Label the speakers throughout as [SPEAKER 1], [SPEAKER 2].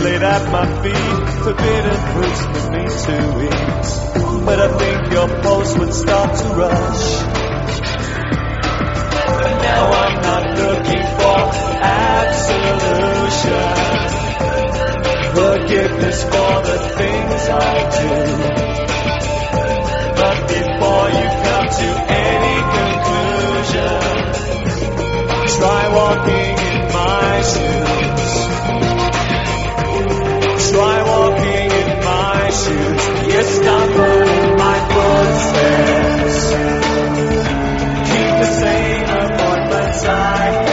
[SPEAKER 1] laid at my feet, forbidden fruits for me to eat. But I think your pulse would start to rush. And now I'm not looking for absolution forgiveness for the things I do. But before you come to any conclusion, try walking in my shoes. Shoes. You stumble in my footsteps. Keep the same appointments I.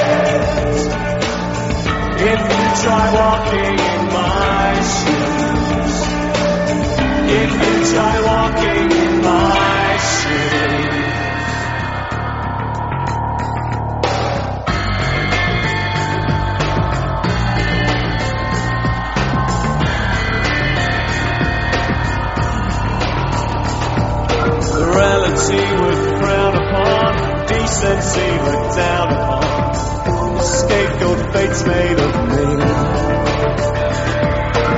[SPEAKER 1] If you try walking in my shoes, if you try walking made of me.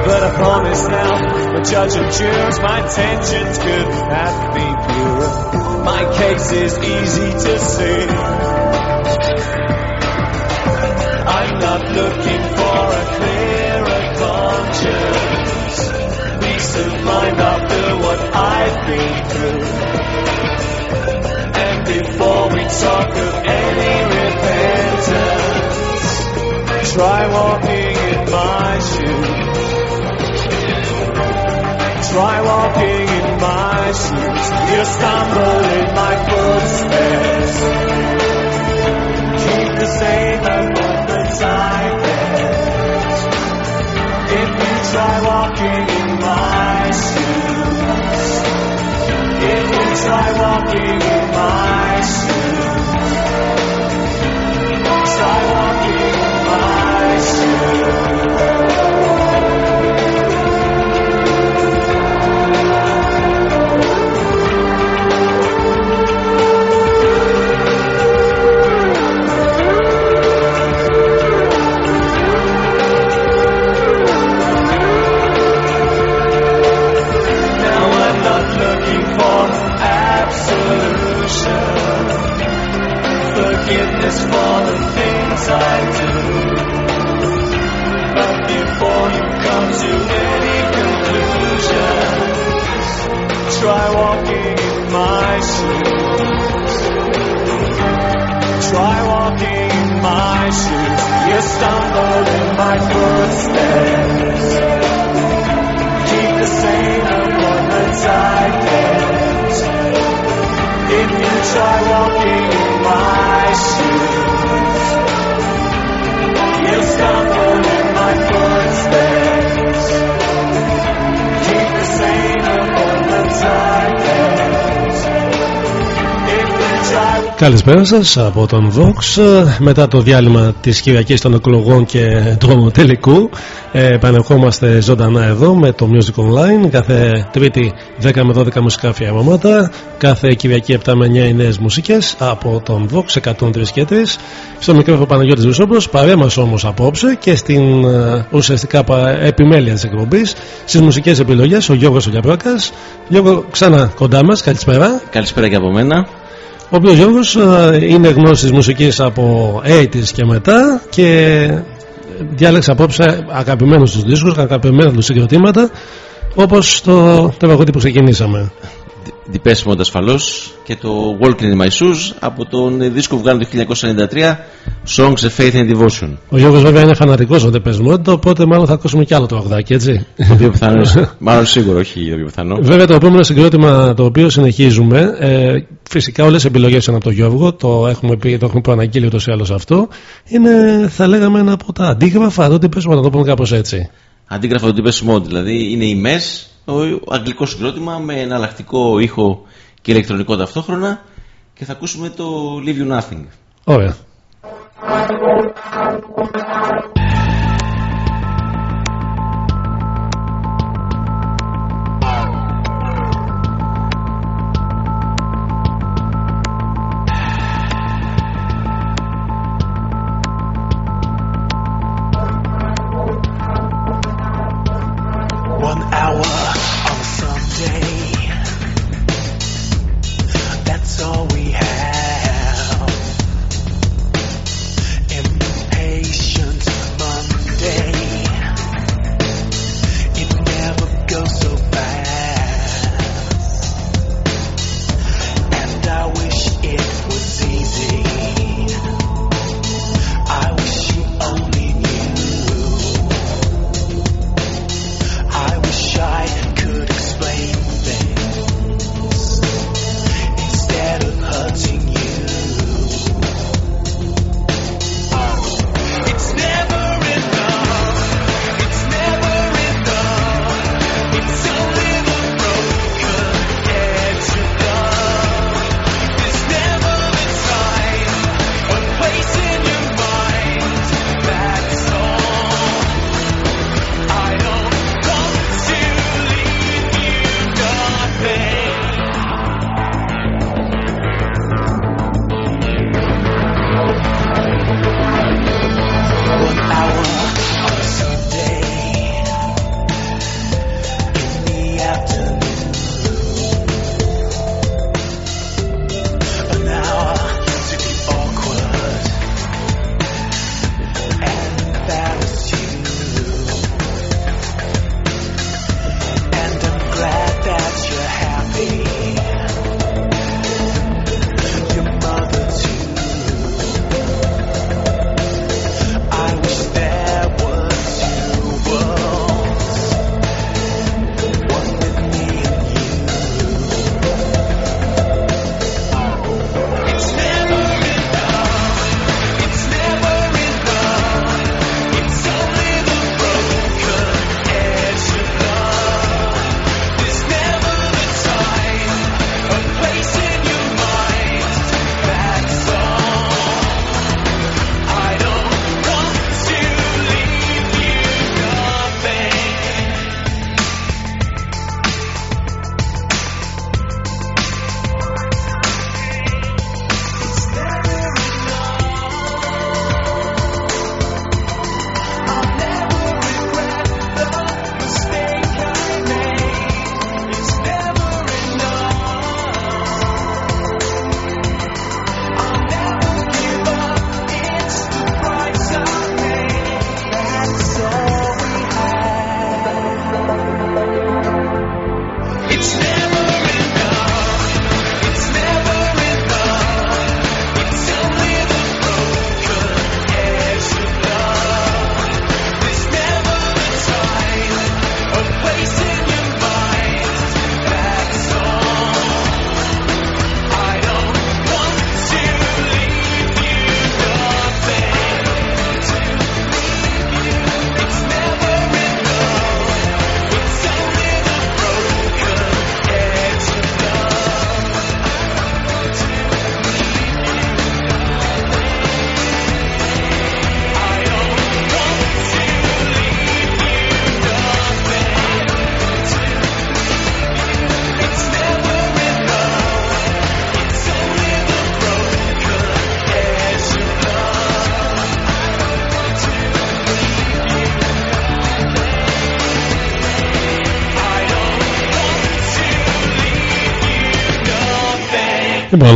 [SPEAKER 1] But I promise now, the judge and jurors, my intentions could have been pure. My case is easy to see. I'm not looking for a clearer conscience. Peace of mind after what I've been through. And before we talk of any try walking in my shoes. Try walking in my shoes. You stumble in my footsteps. Keep the same appointments I get. If you try walking in my shoes. If you try walking in my shoes. Forgiveness for the things I do. Try walking in my shoes. Try walking in my shoes. You stumble in my footsteps.
[SPEAKER 2] Καλησπέρα σας από τον Vox. Ε, Μετά το διάλειμμα της Κυριακής των εκλογών και του τελικού, ε, επανερχόμαστε ζωντανά εδώ με το Music Online. Κάθε Τρίτη 10 με 12 μουσικά αφιερώματα. Κάθε Κυριακή 7 με 9 οι νέες μουσικές από τον Vox 103 και 3. Στο μικρόφωνο Παναγιώτης Βουσόπουλος, παρέα μας όμως απόψε και στην ε, ουσιαστικά πα- επιμέλεια της εκπομπής, στις μουσικές επιλογές, ο Γιώργος Ολιαπράκα. Γιώργο, ξανά κοντά μας, καλησπέρα.
[SPEAKER 3] Καλησπέρα και από μένα.
[SPEAKER 2] Ο οποίος Γιώργο είναι γνώστη μουσικής από 80s και μετά και διάλεξε απόψε αγαπημένους τους δίσκους, αγαπημένα τους συγκροτήματα όπως το τραγούδι που ξεκινήσαμε.
[SPEAKER 3] Depeche Mode ασφαλώς και το Walking in My Shoes από τον δίσκο που βγάλει το 1993 Songs of Faith and Devotion.
[SPEAKER 2] Ο Γιώργος βέβαια είναι φανατικός ο Depeche Mode, οπότε μάλλον θα ακούσουμε κι άλλο τραγουδάκι, έτσι.
[SPEAKER 3] Το οποίο πιθανό, μάλλον σίγουρο, όχι το πιο πιθανό.
[SPEAKER 2] Βέβαια το επόμενο συγκρότημα το οποίο συνεχίζουμε, ε, φυσικά όλες οι επιλογές είναι από τον Γιώργο, το έχουμε πει, το έχουμε προαναγγείλει ούτως ή άλλως αυτό. Είναι, θα λέγαμε, ένα από τα αντίγραφα, τότε πες να το πούμε κάπως έτσι.
[SPEAKER 3] Αντίγραφα του Depeche Mode, δηλαδή είναι η MES, ο αγγλικός συγκρότημα με εναλλακτικό ήχο και ηλεκτρονικό ταυτόχρονα και θα ακούσουμε το Leave You Nothing.
[SPEAKER 2] Ωραία.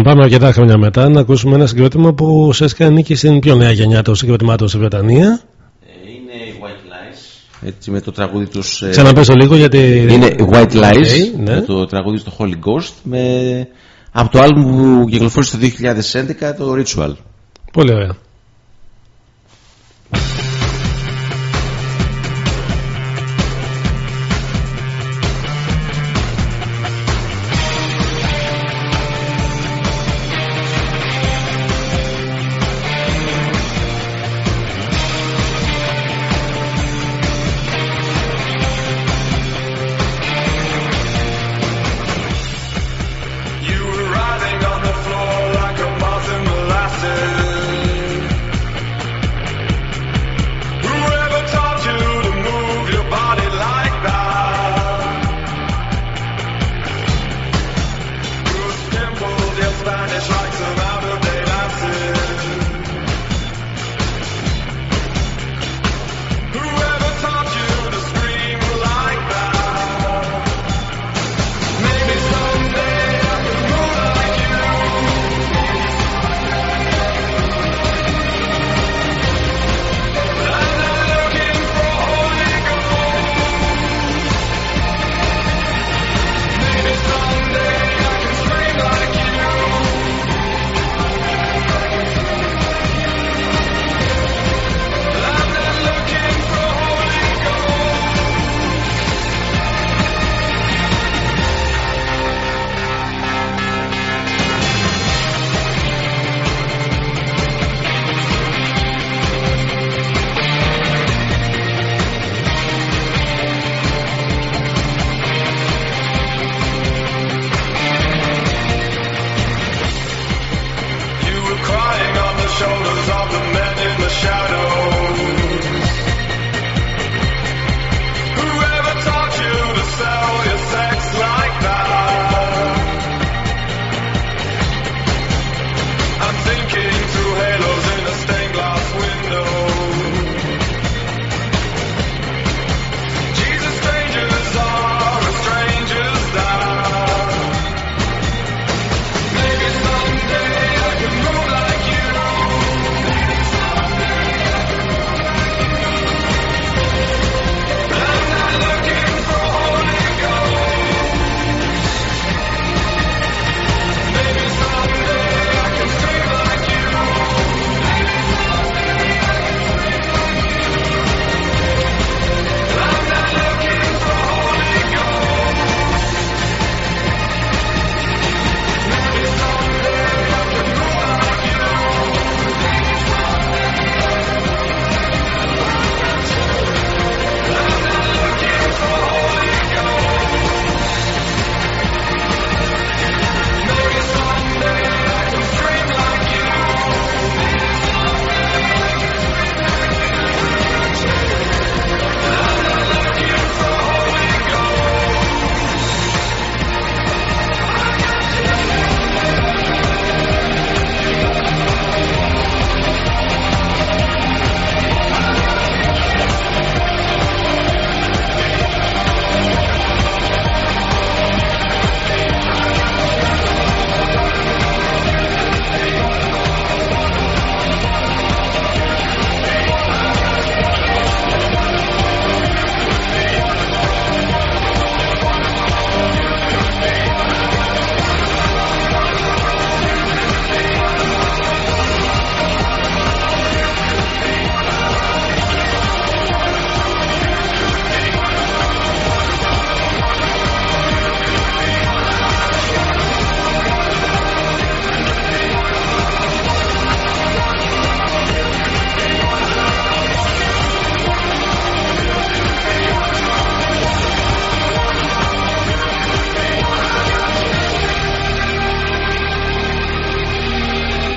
[SPEAKER 4] Λοιπόν, πάμε αρκετά χρόνια μετά να ακούσουμε ένα συγκρότημα που ουσιαστικά ανήκει στην πιο νέα γενιά των συγκροτημάτων στη Βρετανία.
[SPEAKER 3] Είναι οι White Lies. Έτσι με το τραγούδι τους... ε,
[SPEAKER 4] Ξαναπές το λίγο γιατί.
[SPEAKER 3] Είναι White Lies
[SPEAKER 4] OK, ναι.
[SPEAKER 3] με το τραγούδι στο Holy Ghost με... από το άλμπουμ που κυκλοφόρησε το 2011 το Ritual.
[SPEAKER 4] Πολύ ωραία.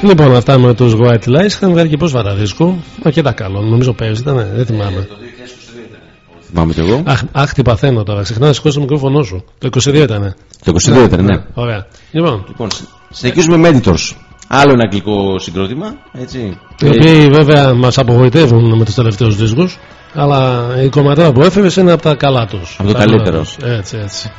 [SPEAKER 4] Λοιπόν, αυτά με τους White Lies είχαν βγάλει και πρόσφατα δίσκο. Αρκετά καλό, νομίζω πέρυσι ήταν, δεν θυμάμαι.
[SPEAKER 3] Το 2022 ήταν. Θυμάμαι κι εγώ.
[SPEAKER 4] Αχ, αχ, τι παθαίνω τώρα. Συχνά να σηκώσει το μικρόφωνο σου. Το 22 ήταν.
[SPEAKER 3] Το 22 ήταν, ναι.
[SPEAKER 4] Ωραία. Λοιπόν,
[SPEAKER 3] Λοιπόν, συνεχίζουμε με Editors. Άλλο ένα αγγλικό συγκρότημα, έτσι.
[SPEAKER 4] οι οποίοι βέβαια μας απογοητεύουν με τους τελευταίους δίσκους. Αλλά η κομματάρα που έφερε είναι από τα καλά τους.
[SPEAKER 3] Από το καλύτερο.
[SPEAKER 4] Έτσι, έτσι.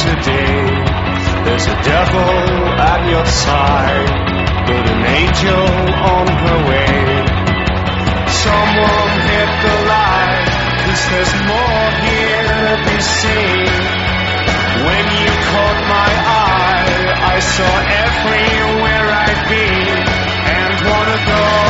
[SPEAKER 1] Today. There's a devil at your side, but an angel on her way. Someone hit the light, cause there's more here to be seen. When you caught my eye, I saw everywhere I'd been and wanna go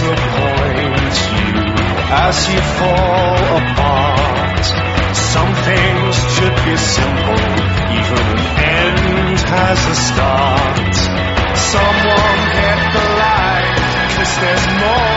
[SPEAKER 1] disappoint you as you fall apart. Some things should be simple, even an end has a start. Someone hit the light, cause there's more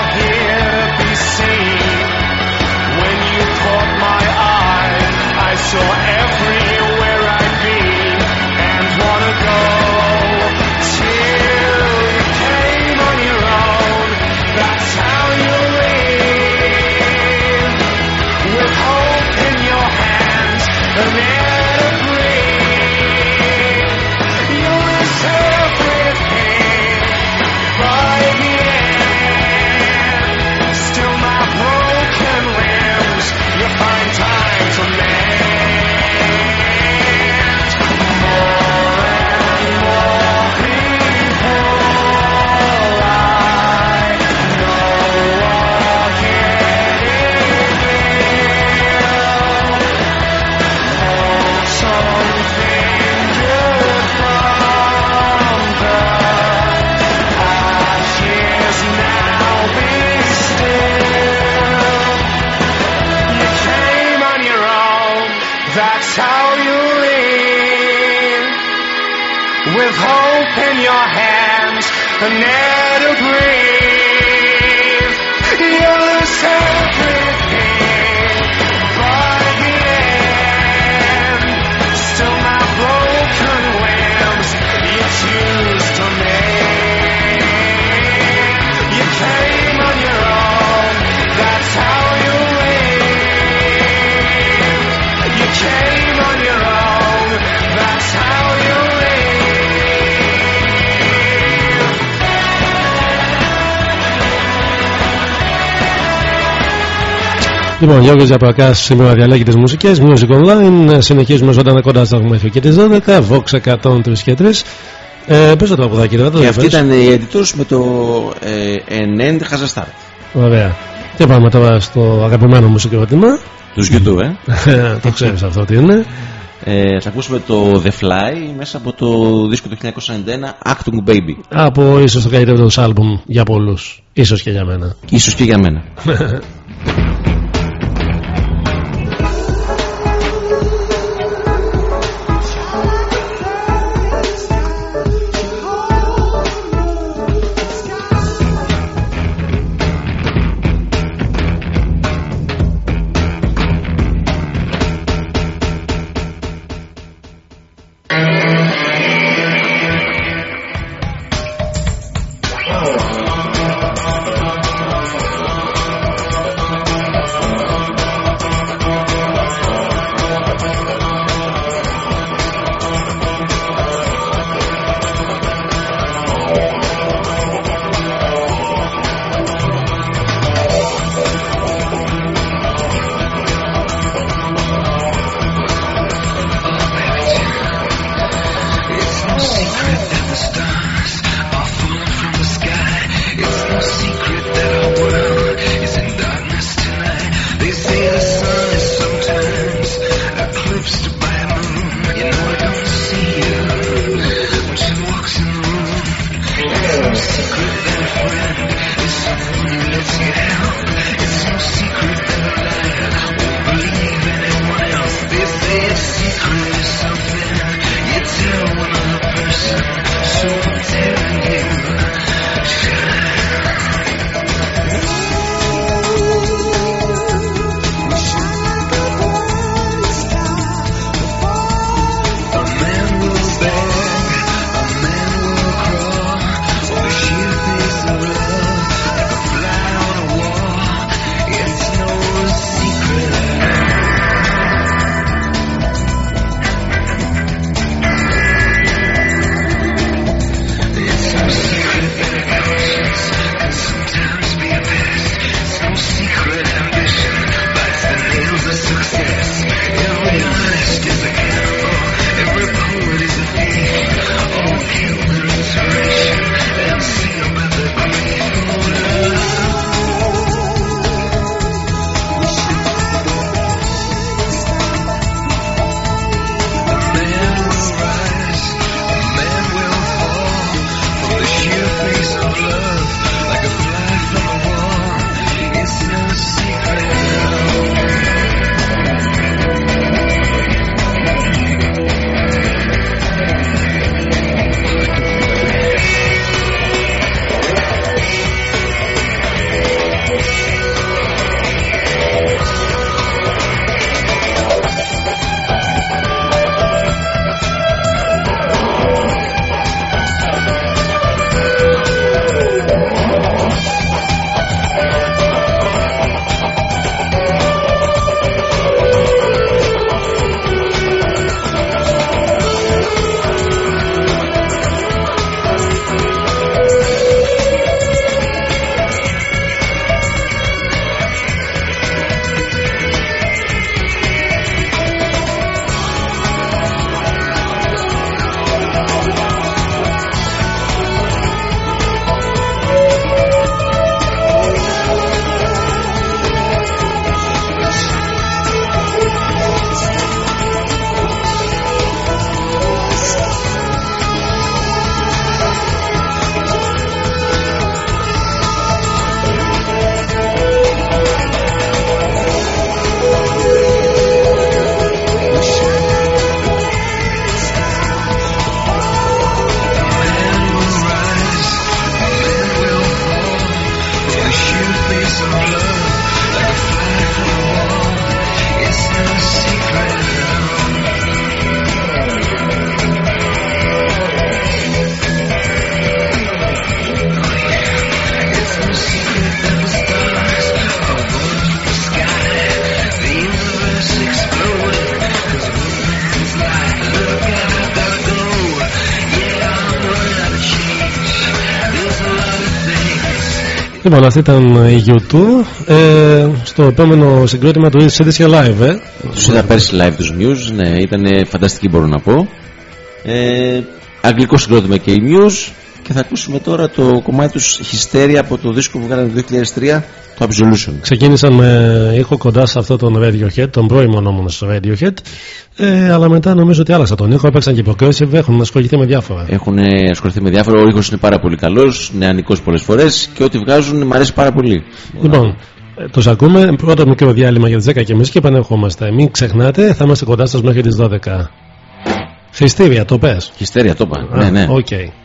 [SPEAKER 1] our hands and never bring.
[SPEAKER 2] Λοιπόν, Γιώργος Ζαπρακάς σήμερα διαλέγει τις μουσικές Music Online, συνεχίζουμε ζωντανά κοντά στα μέχρι και τις 12 Vox 103 και 3 ε, Πες το τραγουδάκι τώρα, το
[SPEAKER 3] Και αυτή
[SPEAKER 2] πες.
[SPEAKER 3] ήταν η editors με το ε, Enend Hazastart.
[SPEAKER 2] Ωραία Και πάμε τώρα στο αγαπημένο μου συγκρότημα
[SPEAKER 3] Τους YouTube, ε.
[SPEAKER 2] Το ξέρεις αυτό τι είναι
[SPEAKER 3] ε. Θα ακούσουμε το The Fly μέσα από το δίσκο του 1991 Actung Baby.
[SPEAKER 2] Από ίσως το καλύτερο τους άλμπουμ για πολλούς Ίσως και για μένα
[SPEAKER 3] Ίσως και για μένα.
[SPEAKER 5] Λοιπόν, αυτή ήταν η U2 ε, στο επόμενο συγκρότημα του είδες live, ε.
[SPEAKER 3] Τους είδα πέρσι live τους Muse, ναι, ήταν φανταστική μπορώ να πω. Ε, αγγλικό συγκρότημα και η Muse και θα ακούσουμε τώρα το κομμάτι τους Hysteria από το δίσκο που βγάλανε το 2003 το Absolution.
[SPEAKER 5] Ξεκίνησαν με ήχο κοντά σε αυτό τον Radiohead, τον πρώιμο νόμο στο Radiohead. Ε, αλλά μετά νομίζω ότι άλλαξα τον ήχο, έπαιξαν και progressive, έχουν ασχοληθεί με διάφορα.
[SPEAKER 3] Έχουν ασχοληθεί με διάφορα, ο ήχος είναι πάρα πολύ καλός, νεανικός πολλές φορές και ό,τι βγάζουν μου αρέσει πάρα πολύ.
[SPEAKER 5] Λοιπόν, ε, τους ακούμε. Πρώτο μικρό διάλειμμα για τις 10.30 και, και επανερχόμαστε. Μην ξεχνάτε, θα είμαστε κοντά σας μέχρι τις 12. Χιστήρια, το πες.
[SPEAKER 3] Χιστήρια, το είπα. Ναι, ναι.
[SPEAKER 5] Okay.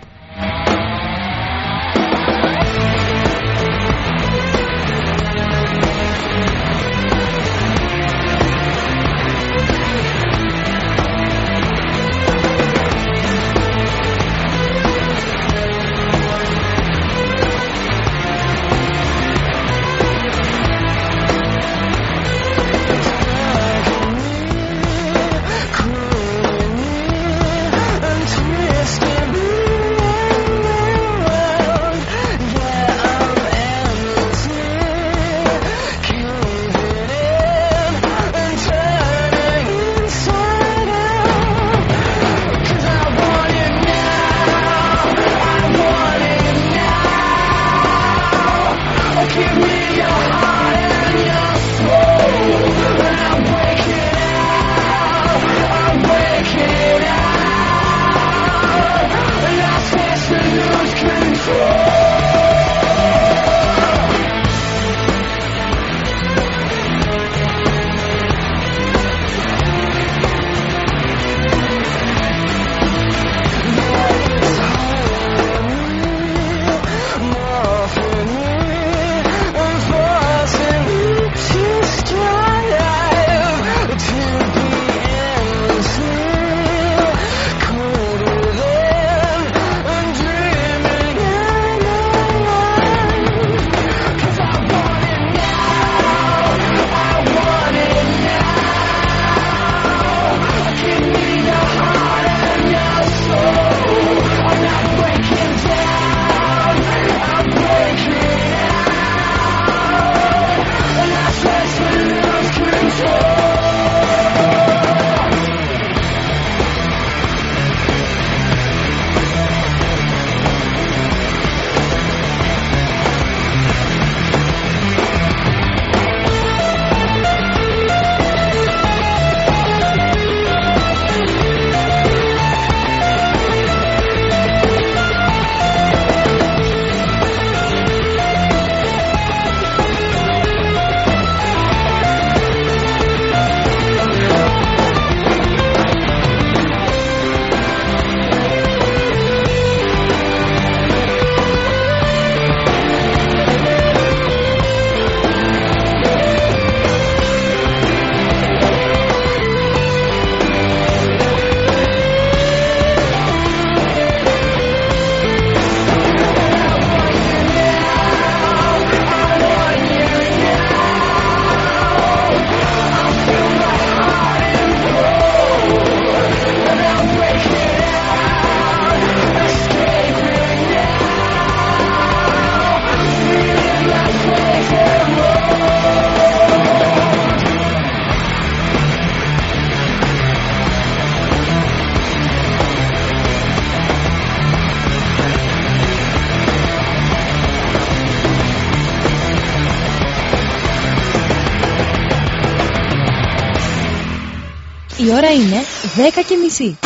[SPEAKER 6] 10 και μισή.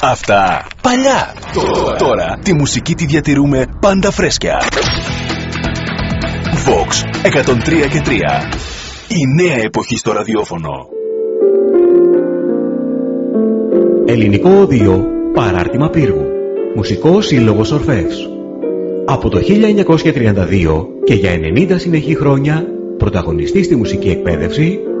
[SPEAKER 7] Αυτά παλιά. Τώρα. Τώρα τη μουσική τη διατηρούμε πάντα φρέσκια. Vox 103 και 3. Η νέα εποχή στο ραδιόφωνο.
[SPEAKER 8] Ελληνικό Οδείο Παράρτημα Πύργου. Μουσικό Σύλλογο Ορφεύς. Από το 1932 και για 90 συνεχή χρόνια πρωταγωνιστή στη μουσική εκπαίδευση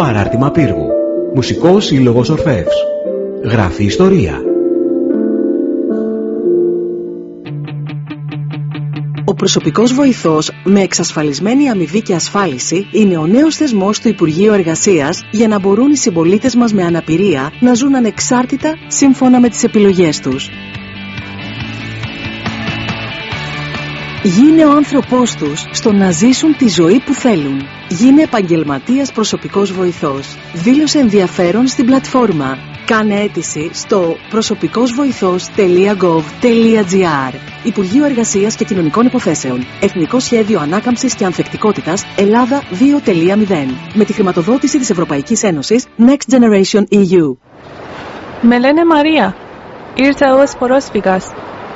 [SPEAKER 8] Παράρτημα Πύργου. Μουσικός Σύλλογος Ορφεύς. Γράφει ιστορία.
[SPEAKER 9] Ο προσωπικός βοηθός με εξασφαλισμένη αμοιβή και ασφάλιση είναι ο νέος θεσμός του Υπουργείου Εργασίας για να μπορούν οι συμπολίτες μας με αναπηρία να ζουν ανεξάρτητα σύμφωνα με τις επιλογές τους. Γίνε ο άνθρωπός τους στο να ζήσουν τη ζωή που θέλουν. Γίνε επαγγελματίας προσωπικός βοηθός. Δήλωσε ενδιαφέρον στην πλατφόρμα. Κάνε αίτηση στο προσωπικόςβοηθός.gov.gr Υπουργείο Εργασίας και Κοινωνικών Υποθέσεων. Εθνικό Σχέδιο Ανάκαμψης και Ανθεκτικότητας Ελλάδα 2.0. Με τη χρηματοδότηση της Ευρωπαϊκής Ένωσης Next Generation EU.
[SPEAKER 10] Με λένε Μαρία. Ήρθα ως πρόσφυγας.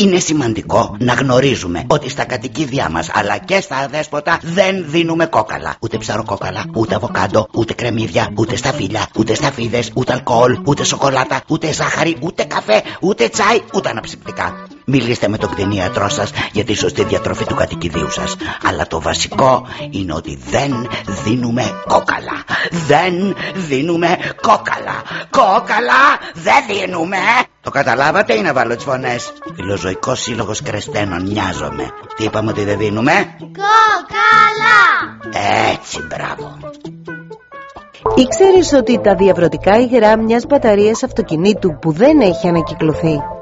[SPEAKER 11] Είναι σημαντικό να γνωρίζουμε ότι στα κατοικίδια μας αλλά και στα αδέσποτα δεν δίνουμε κόκαλα. Ούτε ψαροκόκαλα, ούτε αβοκάντο, ούτε κρεμμύδια, ούτε σταφύλια, ούτε σταφίδες, ούτε αλκοόλ, ούτε σοκολάτα, ούτε ζάχαρη, ούτε καφέ, ούτε τσάι, ούτε αναψυκτικά. Μιλήστε με τον κτηνίατρό σας για τη σωστή διατροφή του κατοικιδίου σας. Αλλά το βασικό είναι ότι δεν δίνουμε κόκαλα. Δεν δίνουμε κόκαλα. Κόκαλα δεν δίνουμε. Το καταλάβατε ή να βάλω τις φωνές; Φιλοζωικός σύλλογος Κρεστένων, νοιάζομαι. Τι είπαμε ότι δεν δίνουμε;
[SPEAKER 12] Κόκαλα!
[SPEAKER 11] Έτσι, μπράβο.
[SPEAKER 13] Ήξερες ότι τα διαβρωτικά υγρά μιας μπαταρίας αυτοκινήτου που δεν έχει ανακυκλωθεί;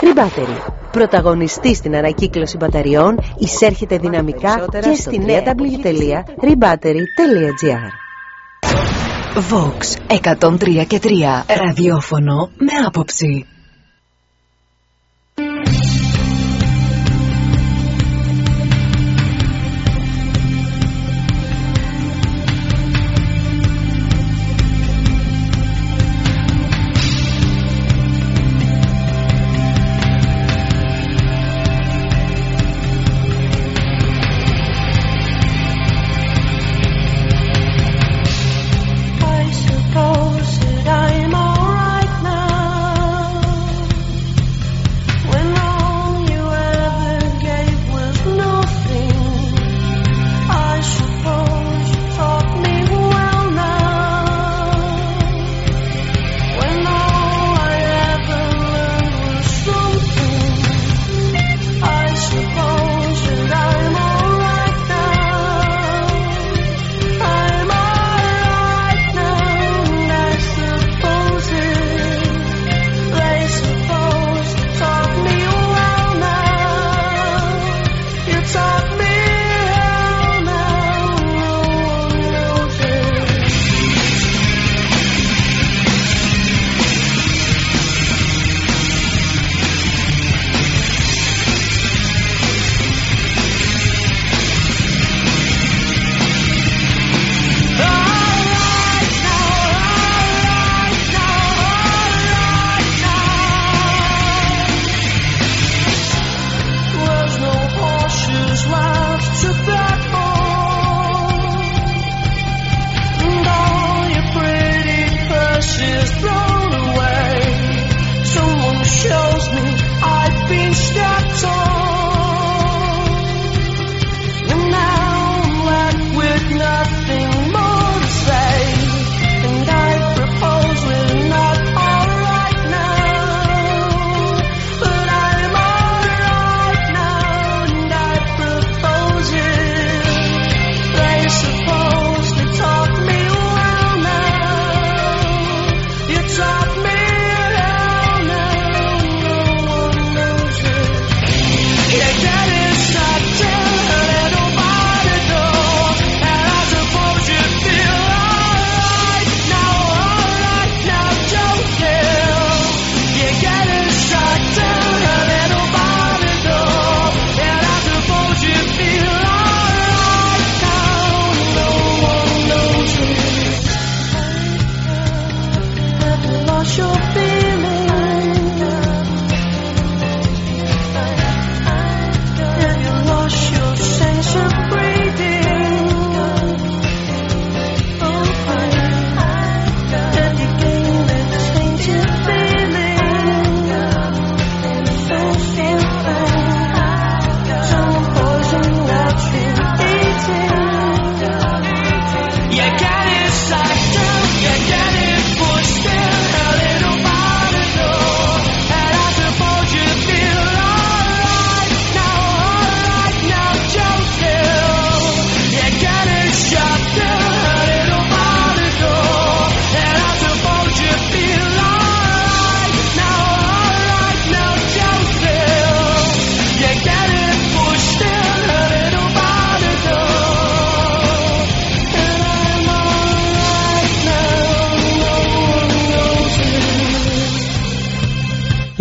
[SPEAKER 13] Rebattery. Πρωταγωνιστής στην ανακύκλωση μπαταριών, εισέρχεται δυναμικά και στη www.rebattery.gr
[SPEAKER 14] Vox 103 και 3 Ραδιόφωνο με άποψη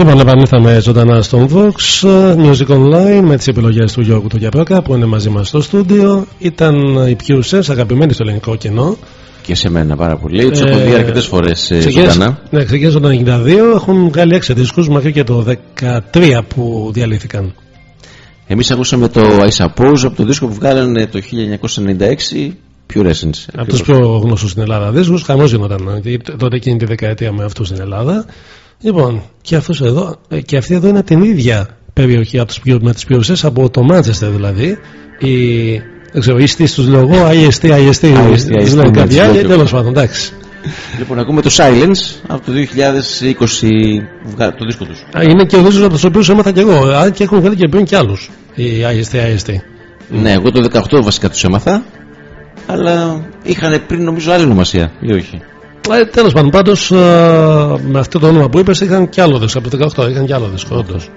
[SPEAKER 4] Λοιπόν, επανήλθαμε ζωντανά στον Vox Music Online με τις επιλογές του Γιώργου του Γιαπρόκα που είναι μαζί μας στο στούντιο. Ήταν οι Pure αγαπημένοι στο ελληνικό κοινό.
[SPEAKER 3] Και σε μένα πάρα πολύ. Τους έχω δει αρκετές φορές ζωντανά.
[SPEAKER 4] Ναι, ξεκίνησαν το 1992, έχουν βγάλει 6 δίσκους μέχρι και το 2013 που διαλύθηκαν.
[SPEAKER 3] Εμείς ακούσαμε το I Suppose από το δίσκο που βγάλανε το 1996 Pure Essence.
[SPEAKER 4] Από τους πιο γνωστούς στην Ελλάδα δίσκους. Χαμός γινόταν τότε εκείνη τη δεκαετία με αυτούς στην Ελλάδα. Λοιπόν, και, αυτός εδώ, ε, και αυτή εδώ είναι την ίδια περιοχή από τους, με τις ποιουσές από το Μάντσεστερ δηλαδή. Η, δεν ξέρω, είστε στους λόγω, IST, IST, δηλαδή κάτι άλλο, τέλος πάντων, εντάξει.
[SPEAKER 3] Λοιπόν, ακούμε το Silence από το 2020 το δίσκο τους.
[SPEAKER 4] Α, είναι και ο δίσκος από τους οποίους έμαθα και εγώ, αν και έχουν βγάλει και πριν κι άλλους, οι IST, IST.
[SPEAKER 3] Ναι, εγώ το 18 βασικά τους έμαθα, αλλά είχαν πριν νομίζω άλλη ονομασία, ή όχι.
[SPEAKER 4] Ε, Τέλος πάντων, πάντως ε, με αυτό το όνομα που είπες είχαν κι άλλο δίσκο. Από το 18 είχαν κι άλλο δίσκο, όντως.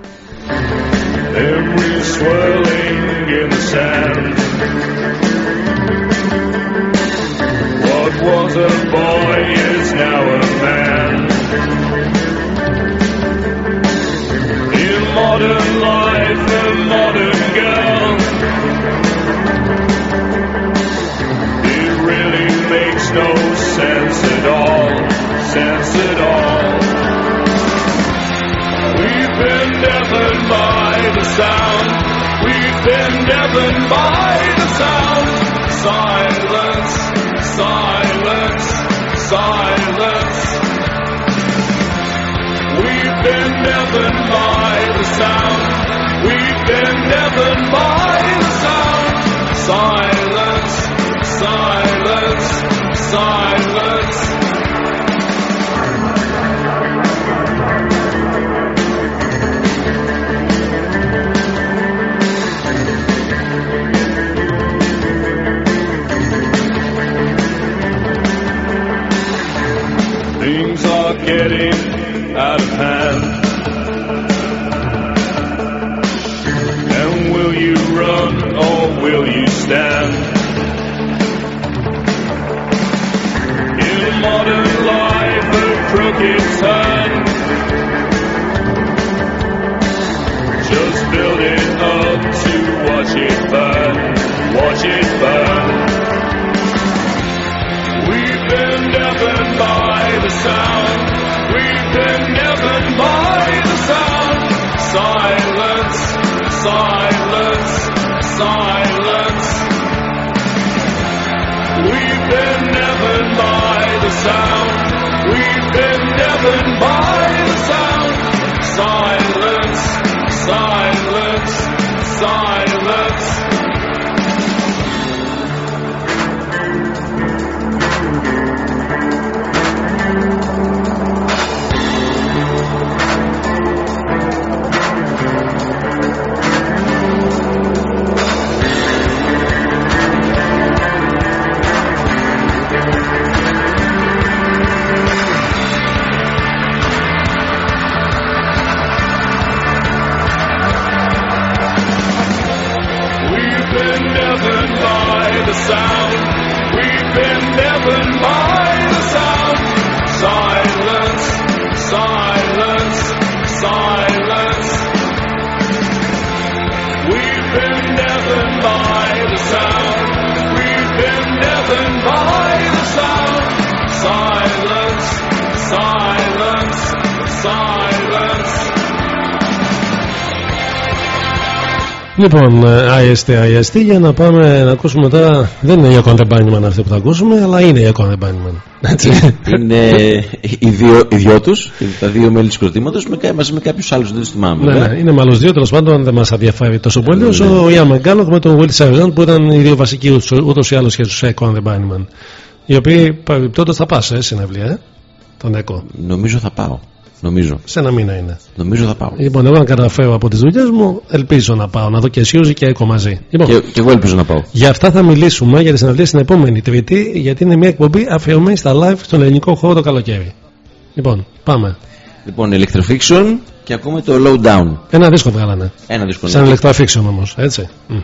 [SPEAKER 4] was a boy been deafened by the sound. Silence, silence, silence. We've been deafened by the sound, we've been deafened by the sound. Silence, silence, silence. Getting out of hand. And will you run or will you stand? In modern life, a crooked turn. Just build it up to watch it burn, watch it burn. We've been deafened by the sound. Sound. We've been deafened by Λοιπόν, ε, IST, IST για να πάμε να ακούσουμε τώρα. Δεν είναι η Ακόν Bunnyman αυτή που θα ακούσουμε, αλλά είναι η Ακόν Bunnyman.
[SPEAKER 3] Είναι οι δύο, οι δυο τους, τα δύο μέλη του προτήματο, μαζί με κάποιους άλλους, δεν τους θυμάμαι.
[SPEAKER 4] Ναι,
[SPEAKER 3] βέβαια.
[SPEAKER 4] ναι, είναι με άλλου δύο, τέλος πάντων δεν μας ενδιαφέρει τόσο πολύ όσο ο Ιαν Μαγκάλοκ με τον Will Sergeant που ήταν οι δύο βασικοί ούτως ή άλλως και τους Echo and the Bunnyman. Οι οποίοι παρεμπιπτόντω θα πας σε συναυλία, ε, τον Echo.
[SPEAKER 3] Νομίζω θα πάω. Νομίζω.
[SPEAKER 4] Σε ένα μήνα είναι.
[SPEAKER 3] Νομίζω θα πάω.
[SPEAKER 4] Λοιπόν, εγώ να καταφέρω από τις δουλειές μου, ελπίζω να πάω να δω και Σιούζη και Echo μαζί. Λοιπόν,
[SPEAKER 3] Και, και εγώ ελπίζω να πάω.
[SPEAKER 4] για αυτά θα μιλήσουμε για τη συναυλία στην επόμενη Τρίτη, γιατί είναι μια εκπομπή αφιερωμένη στα live στον ελληνικό χώρο το καλοκαίρι. Λοιπόν, πάμε.
[SPEAKER 3] Λοιπόν, Electrofiction και ακούμε το Lowdown.
[SPEAKER 4] Ένα δίσκο βγάλανε.
[SPEAKER 3] Ένα δίσκο.
[SPEAKER 4] Σαν
[SPEAKER 3] ναι.
[SPEAKER 4] ηλεκτροαφίξεων όμως, έτσι. Μμ.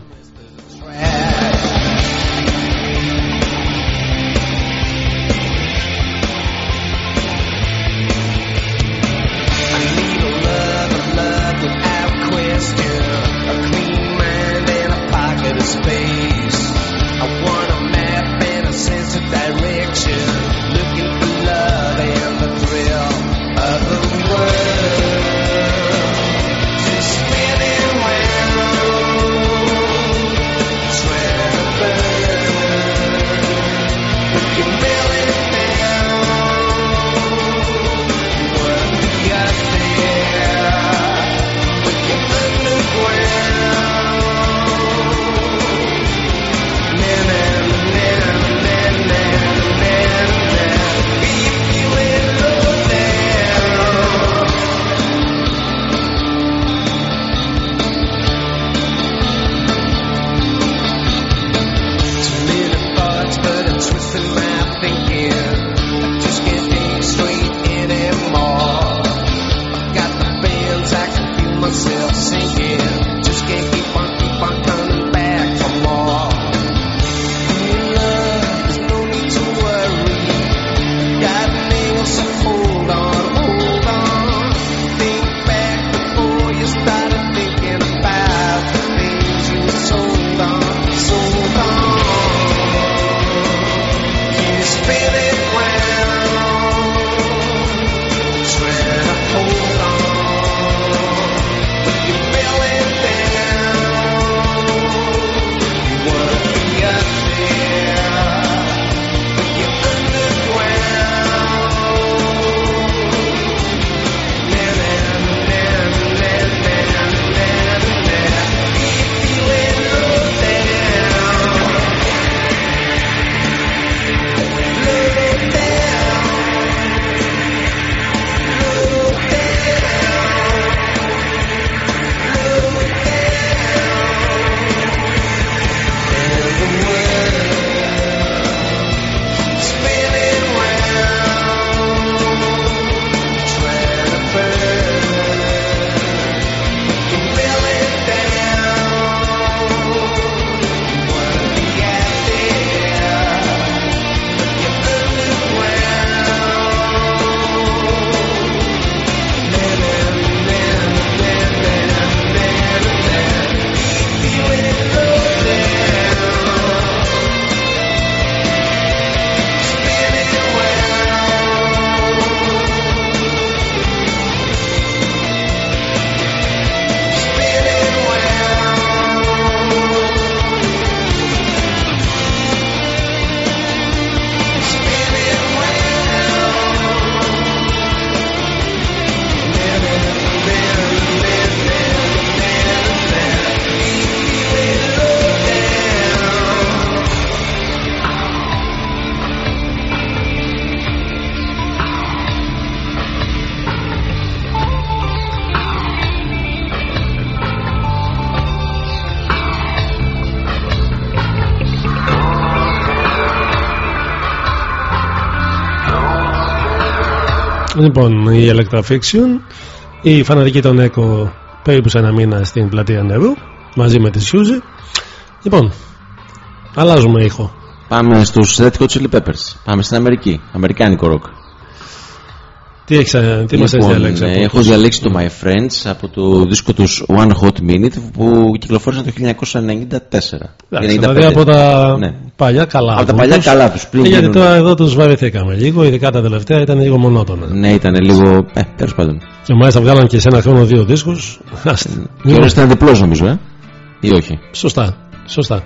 [SPEAKER 2] Λοιπόν, η Electra Fiction, η φανατική των ΕΚΟ περίπου σε ένα μήνα στην πλατεία νερού μαζί με τη Σιούζη. Λοιπόν, αλλάζουμε ήχο.
[SPEAKER 3] Πάμε στους Red Hot Chili Peppers. Πάμε στην Αμερική. Αμερικάνικο ροκ.
[SPEAKER 2] Τι, έχεις, ε, τι μας έχεις
[SPEAKER 3] Λοιπόν,
[SPEAKER 2] διαλέξει
[SPEAKER 3] ε,
[SPEAKER 2] από
[SPEAKER 3] έχω
[SPEAKER 2] τους-
[SPEAKER 3] διαλέξει το My Friends από το δίσκο τους One Hot Minute που κυκλοφόρησε το 1994.
[SPEAKER 2] Εντάξει,
[SPEAKER 3] 95.
[SPEAKER 2] δηλαδή από τα
[SPEAKER 3] Ναι.
[SPEAKER 2] Παλιά καλά
[SPEAKER 3] Από τα
[SPEAKER 2] τους.
[SPEAKER 3] παλιά καλά τους, πλην
[SPEAKER 2] Ε, Γιατί
[SPEAKER 3] γίνονται.
[SPEAKER 2] τώρα εδώ τους βαρεθήκαμε λίγο, ειδικά τα τελευταία ήταν λίγο μονότονα.
[SPEAKER 3] Ναι, ήταν λίγο. Ε, τέλος πάντων.
[SPEAKER 2] Και μάλιστα βγάλαν και σε ένα χρόνο δύο δίσκους. Άστε.
[SPEAKER 3] Και όλος ήταν διπλός νομίζω, ε. Ή όχι.
[SPEAKER 2] Σωστά, σωστά.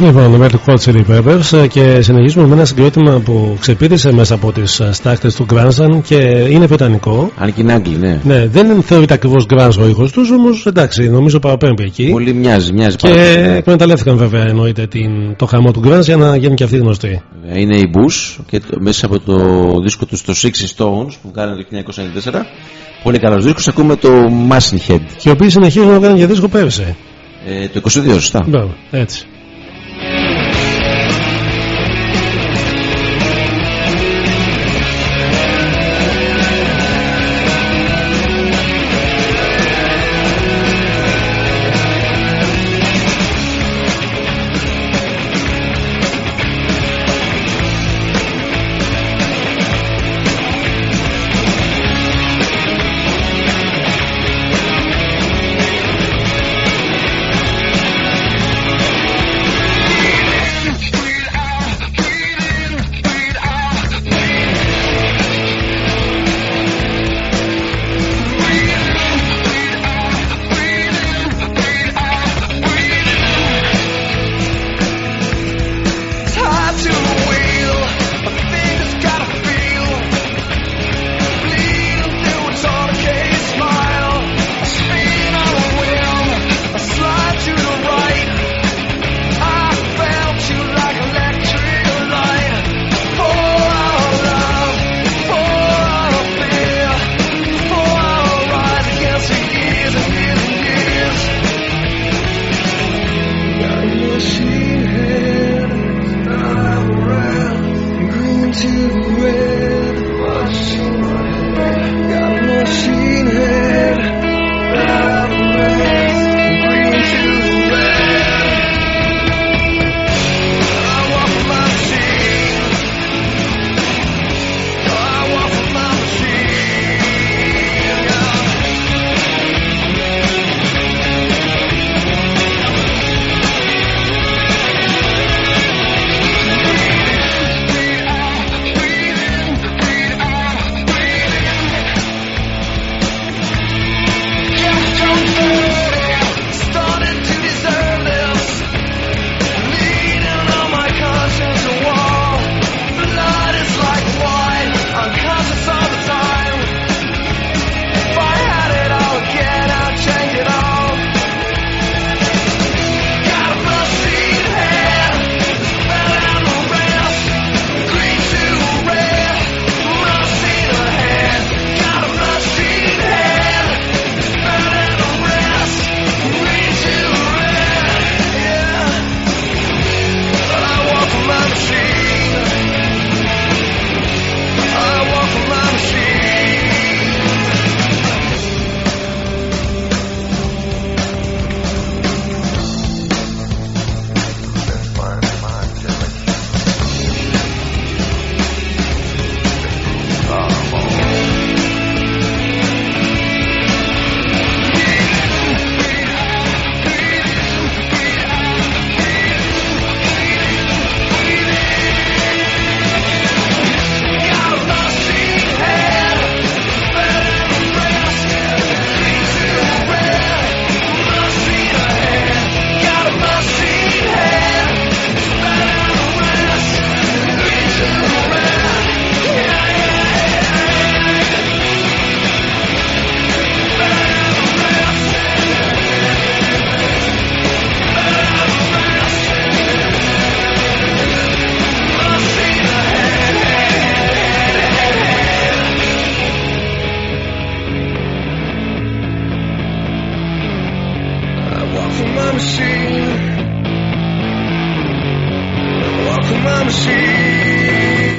[SPEAKER 2] Λοιπόν, με το Cold Chili Peppers ε, και συνεχίζουμε με ένα συγκρότημα που ξεπίδησε μέσα από τις στάχτες του Grandstand και είναι βρετανικό.
[SPEAKER 3] Αν και είναι Άγγλοι, ναι.
[SPEAKER 2] Ναι, δεν θεωρείται ακριβώς Grunge ο ήχος τους, όμως εντάξει, νομίζω παραπέμπει εκεί.
[SPEAKER 3] Πολύ μοιάζει, μοιάζει
[SPEAKER 2] Και
[SPEAKER 3] πάρα πολύ, ναι.
[SPEAKER 2] εκμεταλλεύτηκαν βέβαια εννοείται την, το χαμό του Grunge για να γίνουν και αυτοί γνωστοί.
[SPEAKER 3] Είναι η Bush και το- μέσα από το δίσκο τους στο Six Stones που βγάλανε το 1994. Πολύ καλός δίσκος. Ακούμε το Machine Head.
[SPEAKER 2] Και οι οποίοι συνεχίζουν να βγάλουν για δίσκο πέρυσι.
[SPEAKER 3] Ε, το 22, σωστά.
[SPEAKER 2] Μπράβο, έτσι.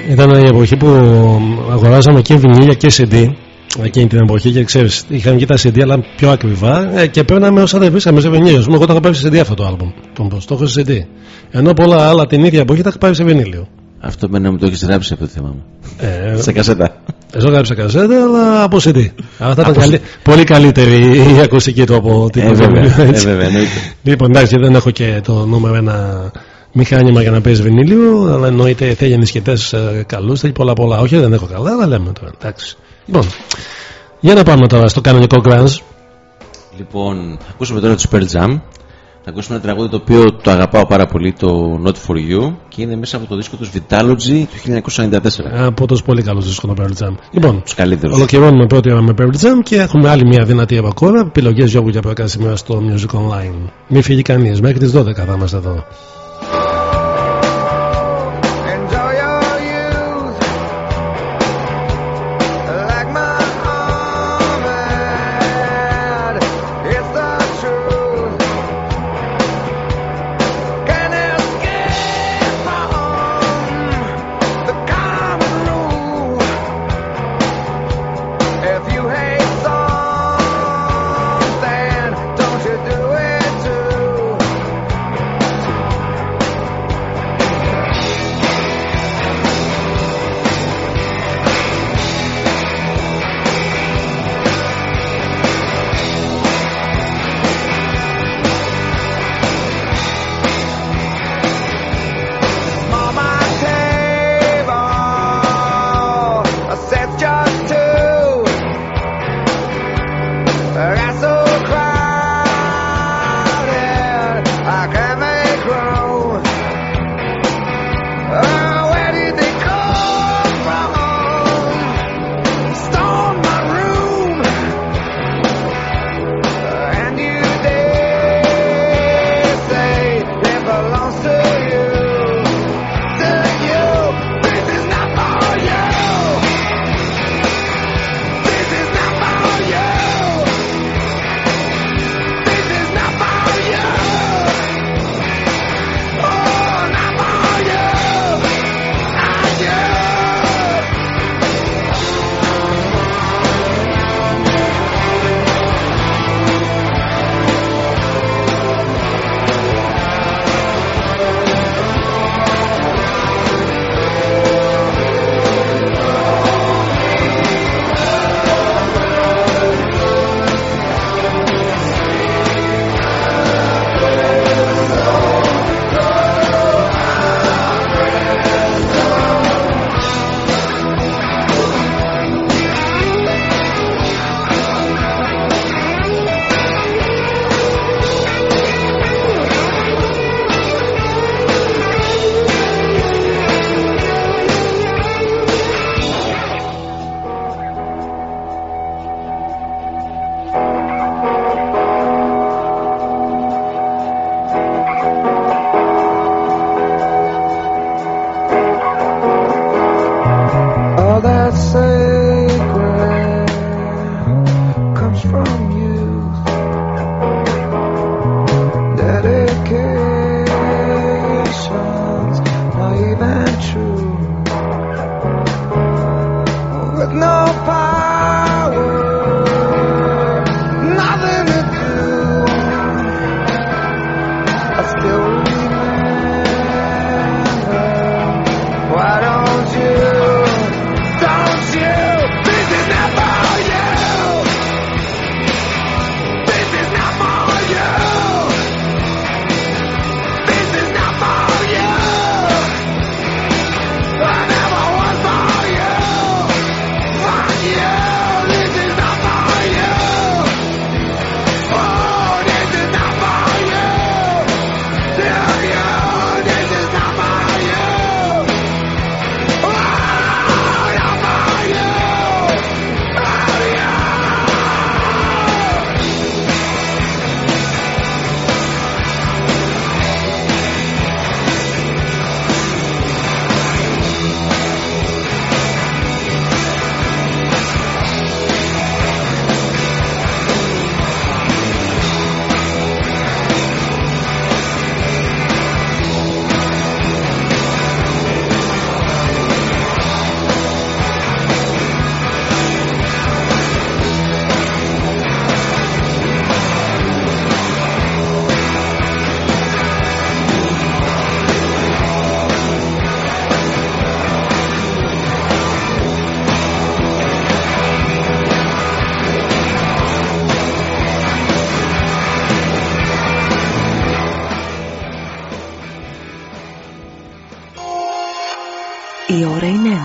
[SPEAKER 2] Ήταν η εποχή που αγοράζαμε και βινίλια και CD εκείνη την εποχή και ξέρεις, είχαν και τα CD αλλά πιο ακριβά ε, και παίρναμε όσα δεν βρίσκαμε σε βινίλιο. Εγώ το είχα πάρει σε CD αυτό το album. Τον το έχω σε CD. Ενώ πολλά άλλα την ίδια εποχή τα είχα πάρει σε βινίλιο.
[SPEAKER 3] Αυτό με να μου το έχεις γράψει από το θέμα μου.
[SPEAKER 2] Ε,
[SPEAKER 3] σε κασέτα.
[SPEAKER 2] Εγώ γράψα κασέτα, αλλά από CD. Αυτά ήταν καλύ... πολύ καλύτερη η ακουστική του από την
[SPEAKER 3] ε, βέβαια, ε, βέβαια,
[SPEAKER 2] Λοιπόν, εντάξει, δεν έχω και το νούμερο ένα μηχάνημα για να παίζεις βινίλιο, αλλά εννοείται θέλει ενισχυτέ ε, καλούς, θέλει πολλά πολλά. Όχι, δεν έχω καλά, αλλά λέμε τώρα. Εντάξει. Λοιπόν, για να πάμε τώρα στο κανονικό grunge.
[SPEAKER 3] Λοιπόν, θα ακούσουμε τώρα του Pearl Jam. Θα ακούσουμε ένα τραγούδι το οποίο το αγαπάω πάρα πολύ, το Not For You και είναι μέσα από το δίσκο τους Vitalogy του 1994.
[SPEAKER 2] Από τους πολύ καλούς δίσκους του Pearl Jam. Λοιπόν,
[SPEAKER 3] τους καλύτερους.
[SPEAKER 2] ολοκληρώνουμε πρώτη ώρα με Pearl Jam και έχουμε άλλη μια δυνατή ακόμα. Επιλογές Γιώργου για πρώτη σήμερα στο Music Online. Μην φύγει κανείς, μέχρι τις 12 θα είμαστε εδώ.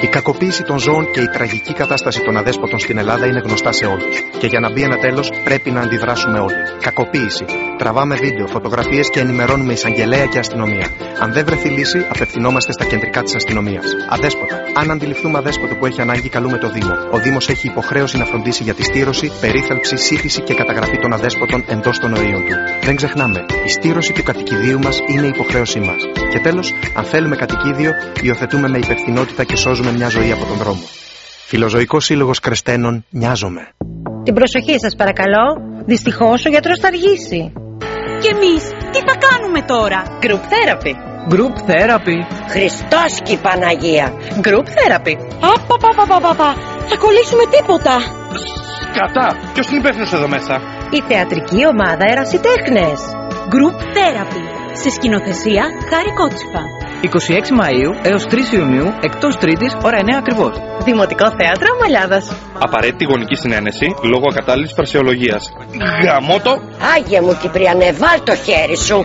[SPEAKER 15] Η κακοποίηση των ζώων και η τραγική κατάσταση των αδέσποτων στην Ελλάδα είναι γνωστά σε όλους. Και για να μπει ένα τέλος, πρέπει να αντιδράσουμε όλοι. Κακοποίηση. Τραβάμε βίντεο, φωτογραφίες και ενημερώνουμε εισαγγελέα και αστυνομία. Αν δεν βρεθεί λύση, απευθυνόμαστε στα κεντρικά της αστυνομίας. Αδέσποτα. Αν αντιληφθούμε αδέσποτο που έχει ανάγκη, καλούμε το Δήμο. Ο Δήμος έχει υποχρέωση να φροντίσει για τη στήρωση, περίθαλψη, σύντηση και καταγραφή των αδέσποτων εντός των ορίων του. Δεν ξεχνάμε, η στήρωση του κατοικιδίου μας είναι υποχρέωσή μας. Και τέλος, αν θέλουμε κατοικίδιο, υιοθετούμε με υπευθυνότητα και σώζουμε μια ζωή από τον δρόμο. Φιλοζωικός Σύλλογος Κρεστένων, νοιάζομαι.
[SPEAKER 16] Την προσοχή σας παρακαλώ. Δυστυχώς ο γιατρός θα αργήσει.
[SPEAKER 17] Και εμείς τι θα κάνουμε τώρα;
[SPEAKER 16] Group therapy.
[SPEAKER 18] Group therapy.
[SPEAKER 16] Χριστός και η Παναγία.
[SPEAKER 17] Group therapy. Απαπαπαπαπαπα. Θα κολλήσουμε τίποτα.
[SPEAKER 18] Κατά. Ποιος είναι υπεύθυνος εδώ μέσα;
[SPEAKER 16] Η θεατρική ομάδα Ερασιτέχνες.
[SPEAKER 17] Group therapy. Σε σκηνοθεσία Χάρη Κότσιφα.
[SPEAKER 18] 26 Μαΐου έως 3 Ιουνίου, εκτός Τρίτης, ώρα 9 ακριβώς.
[SPEAKER 16] Δημοτικό Θέατρο Μαλιάδας.
[SPEAKER 18] Απαραίτητη γονική συνένεση λόγω ακατάλληλης φρασιολογίας. Γαμώτο!
[SPEAKER 16] Άγιε μου Κυπριανέ, βάλ το χέρι σου.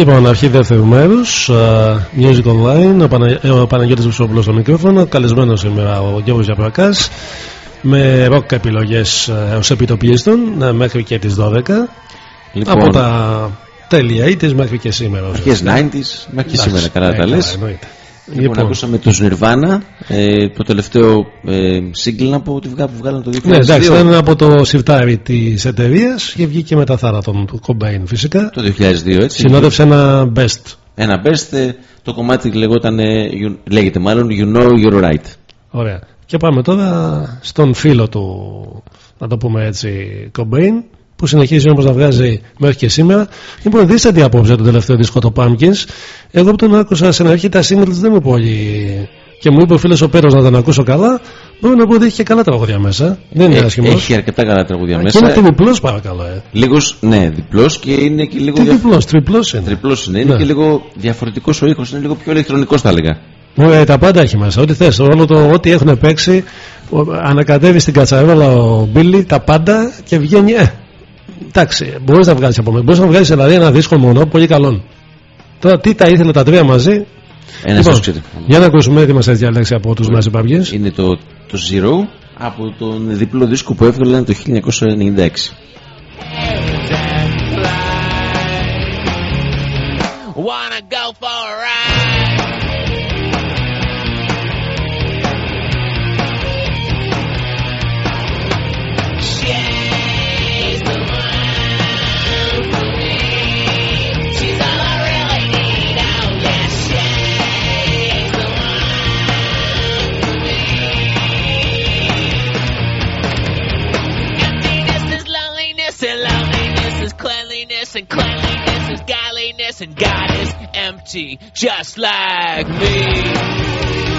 [SPEAKER 2] Λοιπόν, αρχή δεύτερου μέρους, Music Online, ο, Πανα... ο Παναγιώτης Βουσόπουλος στο μικρόφωνο, καλεσμένο σήμερα ο Γιώργος Γιαπρακάς με rock επιλογές ε, ως επιτοπλίστων ε, μέχρι και τις 12
[SPEAKER 3] Λοιπόν.
[SPEAKER 2] από τα τέλεια 80's μέχρι και σήμερα
[SPEAKER 3] Αρχές 90s μέχρι και
[SPEAKER 2] Εντάξει,
[SPEAKER 3] σήμερα, καλά
[SPEAKER 2] ε,
[SPEAKER 3] τα
[SPEAKER 2] καλά,
[SPEAKER 3] λες.
[SPEAKER 2] εννοείται.
[SPEAKER 3] Λοιπόν,
[SPEAKER 2] Λοιπόν.
[SPEAKER 3] ακούσαμε τους Nirvana, ε, το τελευταίο ε, single να πω ότι βγα- που βγάλαν το 2002.
[SPEAKER 2] Ναι, εντάξει, ήταν από το σιρτάρι της εταιρείας και βγήκε με τα θάρατον του Κομπέιν φυσικά.
[SPEAKER 3] Το 2002, έτσι.
[SPEAKER 2] Συνόδευσε ένα best.
[SPEAKER 3] Ένα best, ε, το κομμάτι λεγόταν, ε, you- λέγεται μάλλον You Know You're Right.
[SPEAKER 2] Ωραία. Και πάμε τώρα στον φίλο του, να το πούμε έτσι, Κομπέιν, που συνεχίζει όμως να βγάζει μέχρι και σήμερα. Λοιπόν, δίστατη απόψε το τελευταίο δίσκο το Pumpkins. Εγώ που τον άκουσα στην αρχή τα singles δεν μου πολύ. Και μου είπε ο φίλος ο Πέρος να τον ακούσω καλά. Μπορώ να πω ότι έχει και καλά τραγωδία μέσα. Δεν είναι
[SPEAKER 3] Ε,
[SPEAKER 2] άσχημο.
[SPEAKER 3] Έχει αρκετά καλά τραγούδια
[SPEAKER 2] Και
[SPEAKER 3] μέσα.
[SPEAKER 2] είναι και διπλός παρακαλώ. Ε.
[SPEAKER 3] Λίγος, ναι, διπλός και είναι και λίγο
[SPEAKER 2] Τι διπλός, τριπλός είναι.
[SPEAKER 3] Τριπλός είναι, είναι
[SPEAKER 2] Ναι.
[SPEAKER 3] και λίγο διαφορετικός ο ήχος, είναι λίγο πιο ηλεκτρονικός θα έλεγα.
[SPEAKER 2] Ωραία, τα πάντα έχει μέσα. Ό,τι θες, όλο το, ό,τι έχουν παίξει, ο- ανακατεύει στην κατσαρόλα ο Μπίλι τα πάντα και βγαίνει. Ε, εντάξει, μπορείς να βγάλεις από μέσα. Μπορείς να βγάλεις δηλαδή ένα δίσκο μόνο, πολύ καλό. Τώρα τι τα ήθελε τα τρία μαζί.
[SPEAKER 3] Ένας
[SPEAKER 2] Λοιπόν,
[SPEAKER 3] το ξέρει.
[SPEAKER 2] για να ακούσουμε τι μας έχει διαλέξει από τους Μάζι Παμπιές.
[SPEAKER 3] Είναι το, το Zero από τον διπλό δίσκο που έβγαλαν το 1996.
[SPEAKER 19] Wanna go for a ride? And cleanliness is godliness, and God is empty, just like me.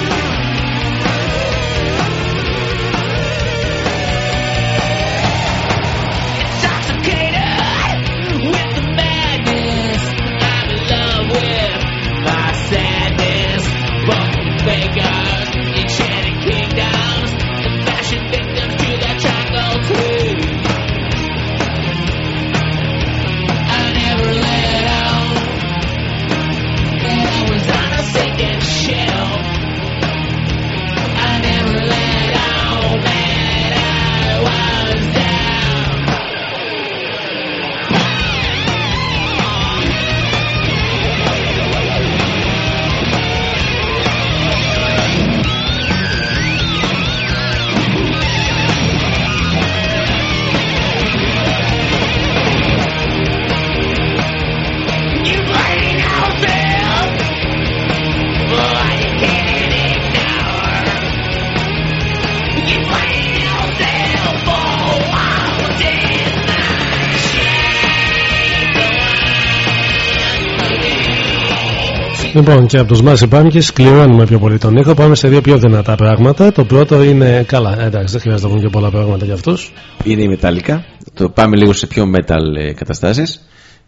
[SPEAKER 2] Λοιπόν, και από τους Μάζι Παμπιές κλειώνουμε πιο πολύ τον ήχο. Πάμε σε δύο πιο δυνατά πράγματα. Το πρώτο είναι. Καλά, εντάξει, δεν χρειάζεται να πούμε και πολλά πράγματα για αυτούς.
[SPEAKER 3] Είναι η Metallica. Το πάμε λίγο σε πιο metal ε, καταστάσεις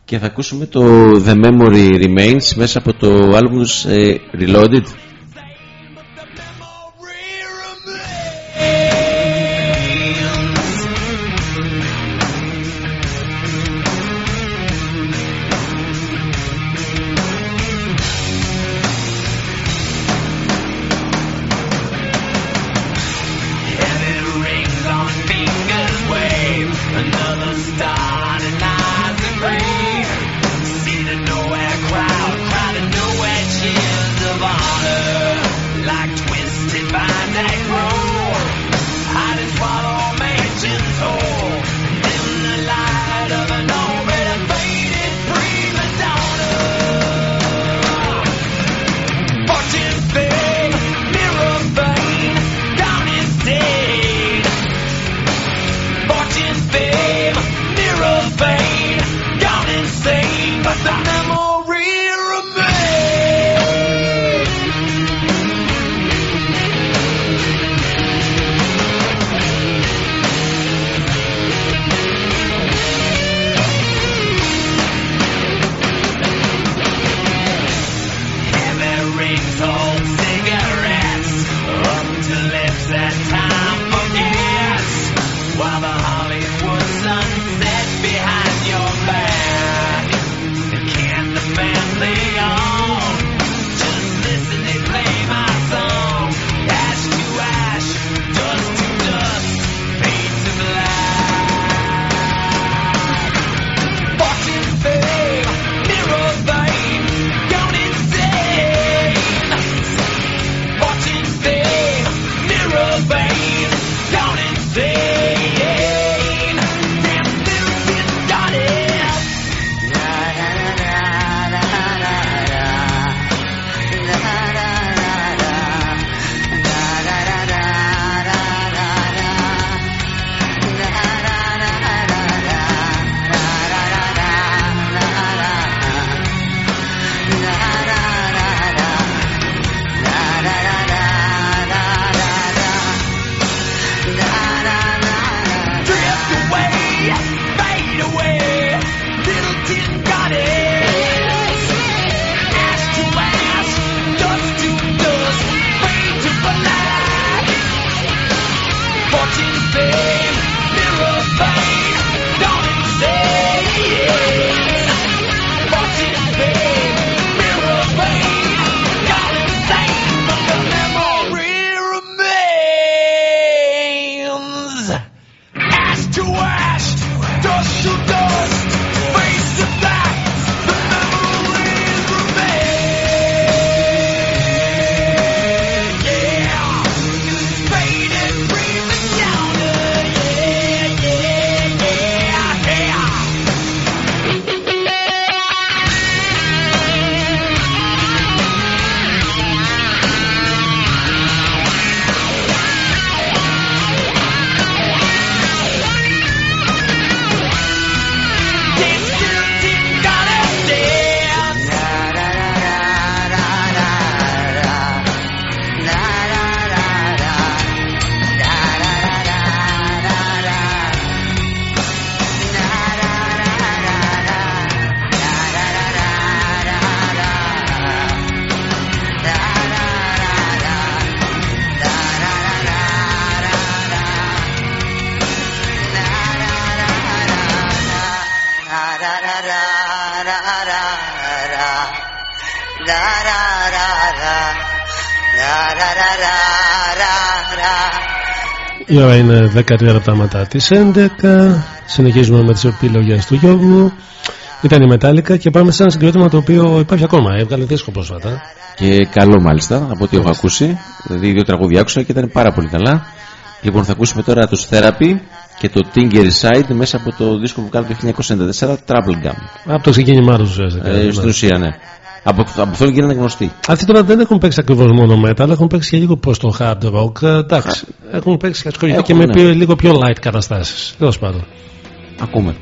[SPEAKER 3] και θα ακούσουμε το The Memory Remains μέσα από το album τους ε, Reloaded.
[SPEAKER 2] Είναι 10 λεπτά μετά τι 11. Συνεχίζουμε με τις επιλογές του Γιώργου. Ήταν η Μετάλλικα και πάμε σε ένα συγκρότημα το οποίο υπάρχει ακόμα. Έβγαλε δίσκο πρόσφατα.
[SPEAKER 3] Και καλό μάλιστα από ό,τι έχω ακούσει. Δηλαδή, δύο τραγούδια άκουσα και ήταν πάρα πολύ καλά. Λοιπόν, θα ακούσουμε τώρα του Therapy και το Tinger Side μέσα από το δίσκο που κάνουν το 1994 Trouble Gum.
[SPEAKER 2] Από το ξεκίνημά του, ουσιαστικά.
[SPEAKER 3] Ε, στην ουσία, ναι. Από, από αυτόν γίνανε γνωστοί.
[SPEAKER 2] Αυτοί τώρα δεν έχουν παίξει ακριβώς μόνο metal, έχουν παίξει και λίγο προ το hard rock. Ε, Εντάξει, έχουν παίξει και ασχοληθεί και με
[SPEAKER 3] ναι.
[SPEAKER 2] πιο- λίγο πιο light καταστάσεις. Τέλος πάντων.
[SPEAKER 3] Ακούμε.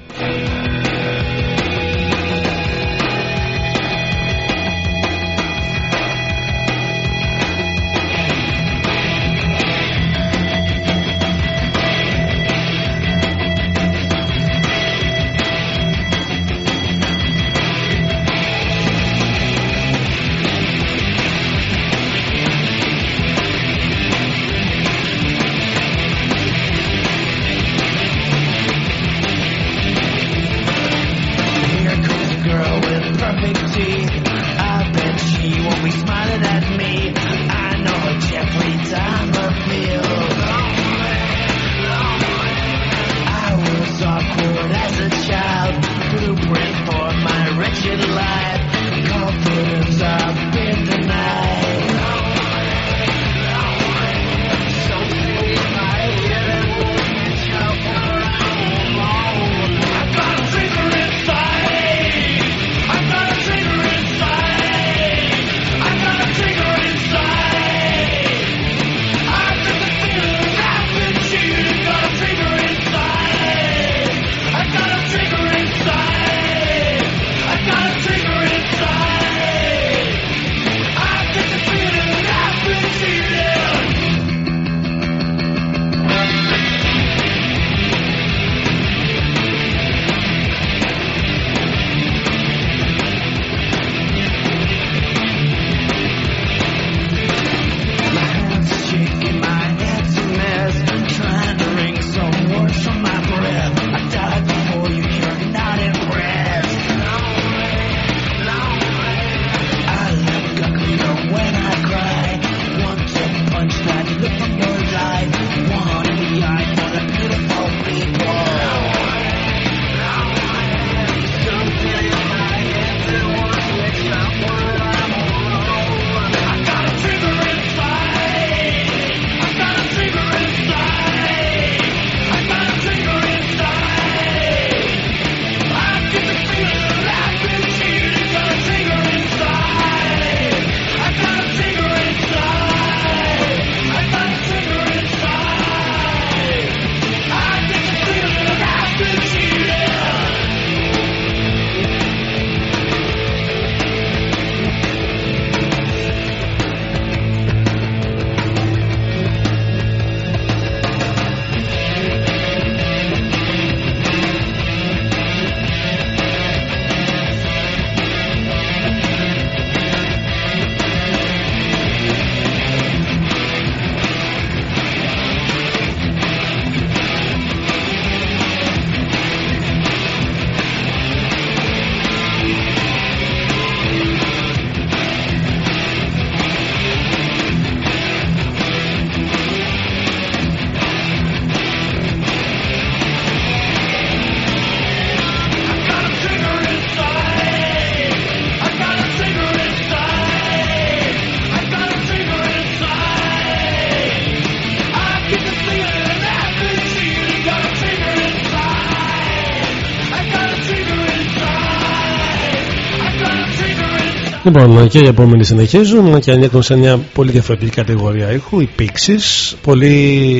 [SPEAKER 2] Λοιπόν, και οι επόμενοι συνεχίζουν και ανήκουν σε μια πολύ διαφορετική κατηγορία ήχου, οι Pixies. Πολλοί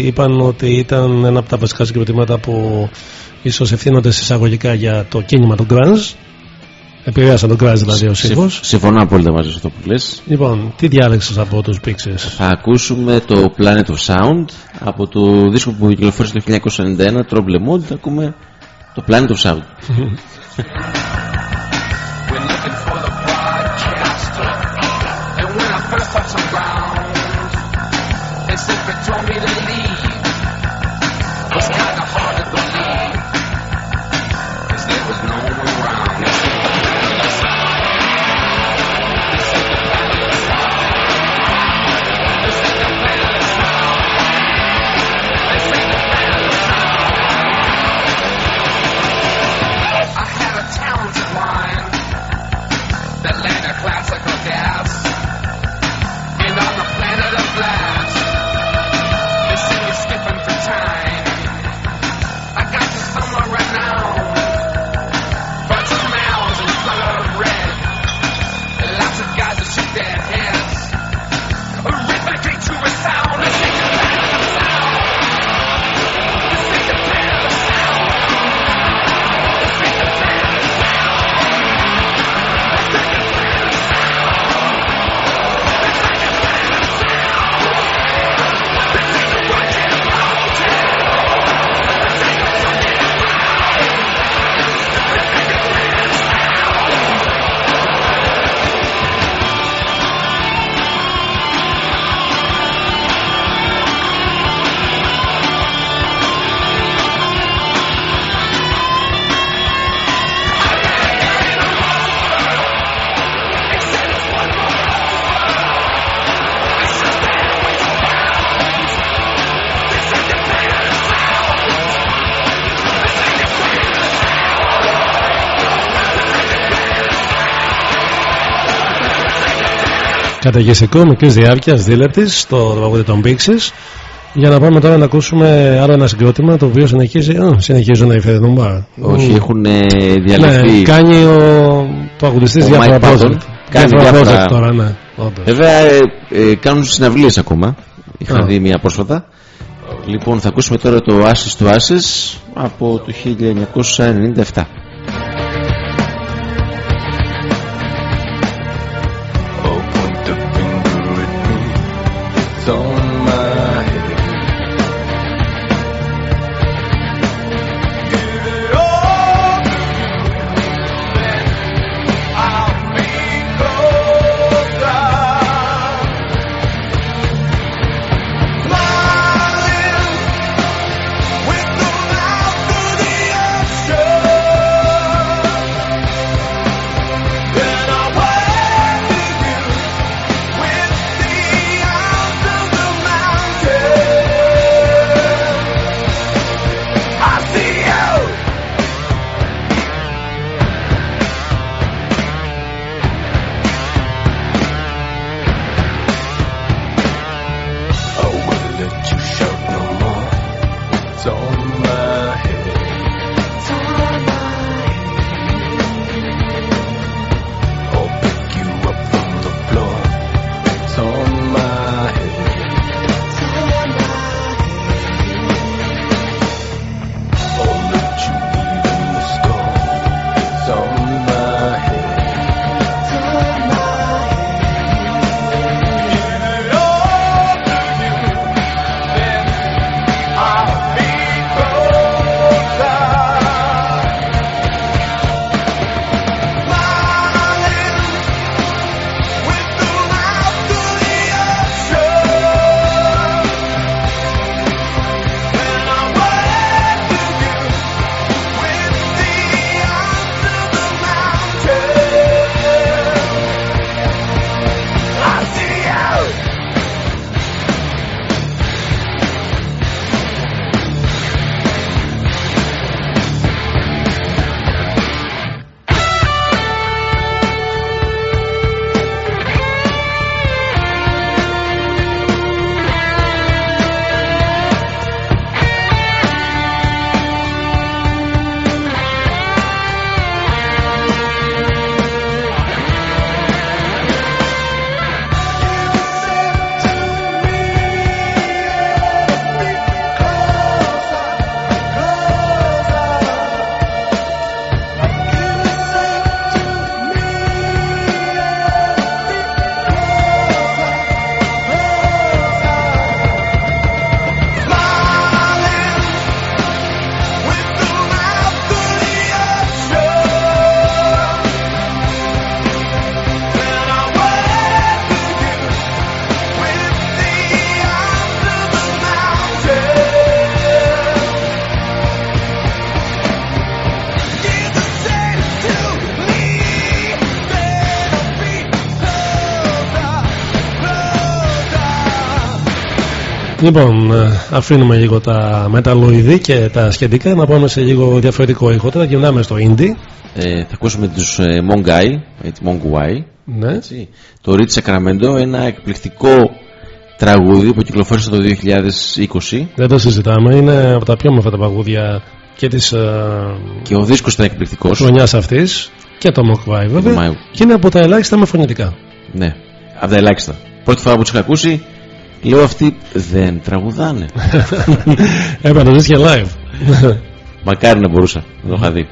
[SPEAKER 2] είπαν ότι ήταν ένα από τα βασικά συγκροτήματα που ίσως ευθύνονται συσσαγωγικά για το κίνημα του Grunge. Επηρέασαν τον Grunge δηλαδή ο
[SPEAKER 3] Συμφ-
[SPEAKER 2] ήχος.
[SPEAKER 3] Συμφωνώ απόλυτα μαζί σε αυτό που λες.
[SPEAKER 2] Λοιπόν, τι διάλεξες από τους Pixies;
[SPEAKER 3] Θα ακούσουμε το Planet of Sound από το δίσκο που κυκλοφόρησε το 1991, Trouble Mood. Θα ακούμε το Planet of Sound.
[SPEAKER 20] told me to leave.
[SPEAKER 2] Καταιγιστικό μικρής διάρκειας, δίλεπτης, το τραγούδι των Pixies. Για να πάμε τώρα να ακούσουμε άλλο ένα συγκρότημα το οποίο συνεχίζει, α, συνεχίζουν να υφέρει τον μπαρ.
[SPEAKER 3] Όχι,
[SPEAKER 2] Μμ.
[SPEAKER 3] έχουν ε, διαλεχθεί.
[SPEAKER 2] Ναι, κάνει ο τραγουδιστής
[SPEAKER 3] Ο
[SPEAKER 2] διάφορα
[SPEAKER 3] Mike Patton
[SPEAKER 2] project.
[SPEAKER 3] κάνει
[SPEAKER 2] Διάφορα
[SPEAKER 3] διάφορα-
[SPEAKER 2] project τώρα, ναι. όντως.
[SPEAKER 3] Βέβαια ε, ε, κάνουν συναυλίες ακόμα. Είχα
[SPEAKER 2] Α.
[SPEAKER 3] δει μία πρόσφατα. Λοιπόν, θα ακούσουμε τώρα το Ashes to Ashes από το 1997.
[SPEAKER 2] Λοιπόν, ε, αφήνουμε λίγο τα μεταλλοειδή και τα σχετικά να πάμε σε λίγο διαφορετικό ήχο. Τώρα γυρνάμε στο indie.
[SPEAKER 21] Ε, θα ακούσουμε τους ε, Mongai, έτσι, Mongwai.
[SPEAKER 2] Ναι.
[SPEAKER 21] Έτσι. Το Rich Sacramento, ένα εκπληκτικό τραγούδι που κυκλοφόρησε το 2020.
[SPEAKER 2] Δεν το συζητάμε. Είναι από τα πιο όμορφα τα παγούδια και της
[SPEAKER 21] Και ο δίσκος ήταν εκπληκτικός.
[SPEAKER 2] χρονιάς αυτής. Και το Mokwai βέβαια.
[SPEAKER 21] Μάιου.
[SPEAKER 2] Και είναι από τα ελάχιστα με φωνητικά.
[SPEAKER 21] Ναι, από τα ελάχιστα. Πρώτη φορά που τους είχα ακούσει, Λέω αυτοί δεν τραγουδάνε.
[SPEAKER 2] Έπανε δεν live.
[SPEAKER 21] Μακάρι να μπορούσα να το δει.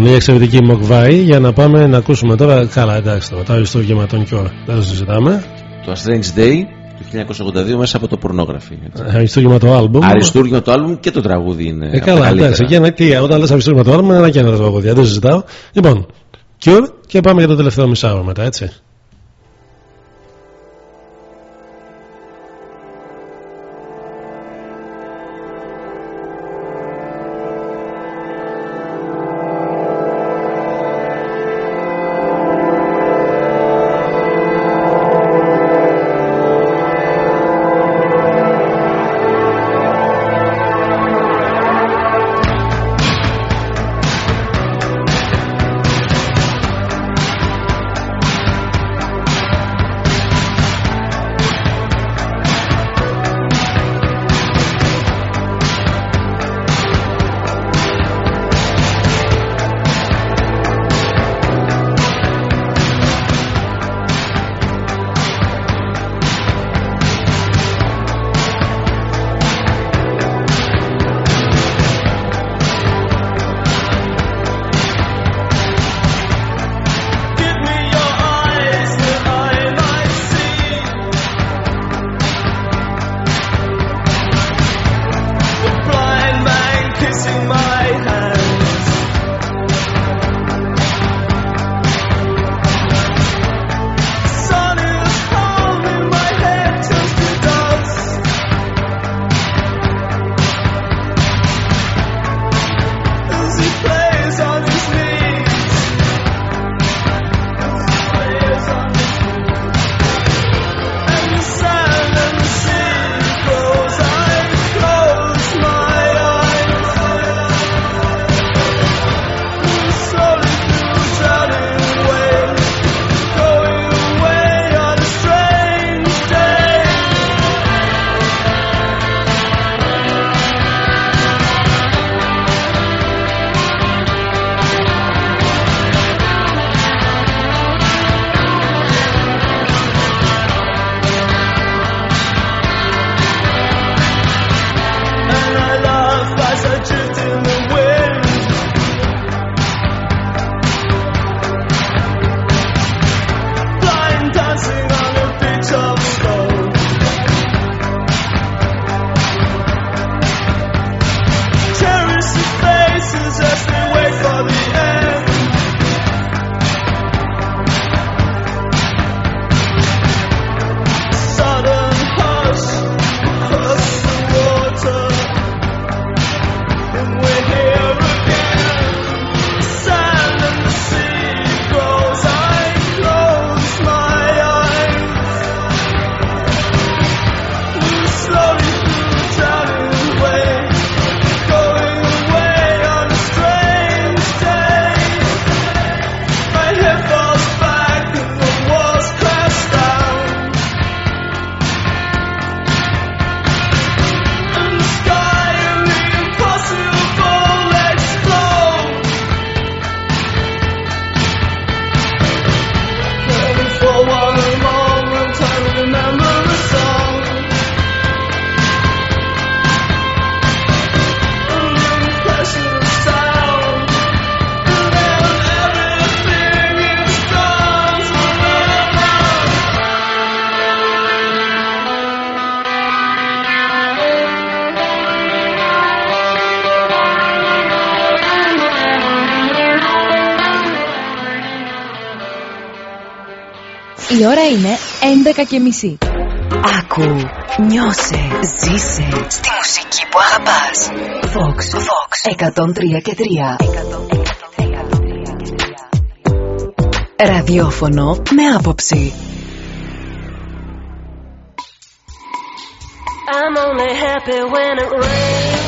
[SPEAKER 2] Λοιπόν, η εξαιρετική Μοκβάη για να πάμε να ακούσουμε τώρα. Καλά, εντάξει τώρα, το αριστούργημα των Cure. Δεν το συζητάμε.
[SPEAKER 21] Το A Strange Day του 1982 μέσα από το Pornography. έτσι.
[SPEAKER 2] Αριστούργημα το album.
[SPEAKER 21] Αριστούργημα το άλμπουμ και το τραγούδι είναι.
[SPEAKER 2] Ε,
[SPEAKER 21] από τα
[SPEAKER 2] καλά,
[SPEAKER 21] καλύτερα.
[SPEAKER 2] εντάξει. Και ένα, τι, όταν λες αριστούργημα το album, είναι ένα και ένα τραγούδια. Δεν το συζητάω. Λοιπόν, Cure και πάμε για το τελευταίο μισάωρο μετά, έτσι.
[SPEAKER 6] Ώρα είναι 11 και μισή.
[SPEAKER 14] Άκου, νιώσε, ζήσε στη μουσική που αγαπάς. Vox, Vox, 103 και 3. Ραδιόφωνο με άποψη.
[SPEAKER 5] I'm only happy when it rains.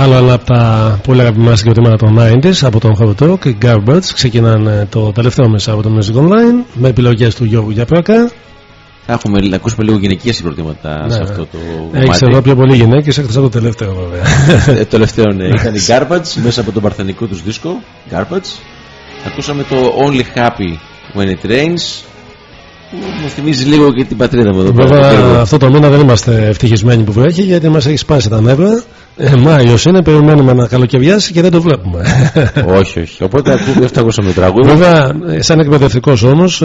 [SPEAKER 2] Άλλο ένα από τα πολύ αγαπημένα συγκροτήματα των 90s από τον Hot Rock, οι Garbage, ξεκινάνε το τελευταίο μέσα από το Music Online με επιλογές του Γιώργου Γιαπράκα.
[SPEAKER 3] Θα έχουμε να ακούσουμε λίγο γυναικεία συγκροτήματα σε αυτό το
[SPEAKER 2] Έχεις
[SPEAKER 3] κομμάτι.
[SPEAKER 2] εδώ πιο πολλοί γυναίκες εκτός από το τελευταίο βέβαια.
[SPEAKER 3] Ε, το τελευταίο ναι, ήταν οι Garbage μέσα από τον παρθενικό τους δίσκο Garbage ακούσαμε το Only Happy When It Rains που μου θυμίζει λίγο και την πατρίδα μου εδώ πέρα, το
[SPEAKER 2] Βέβαια
[SPEAKER 3] Πύργο.
[SPEAKER 2] αυτό το μήνα δεν είμαστε ευτυχισμένοι που βρέχει γιατί μας έχει σπάσει τα νεύρα. Ε, Μάιος είναι, περιμένουμε να καλοκαιριάσει και δεν το βλέπουμε.
[SPEAKER 3] όχι όχι οπότε ακού- αυτό ακούσαμε το τραγούδι
[SPEAKER 2] Βέβαια, σαν εκπαιδευτικός όμως,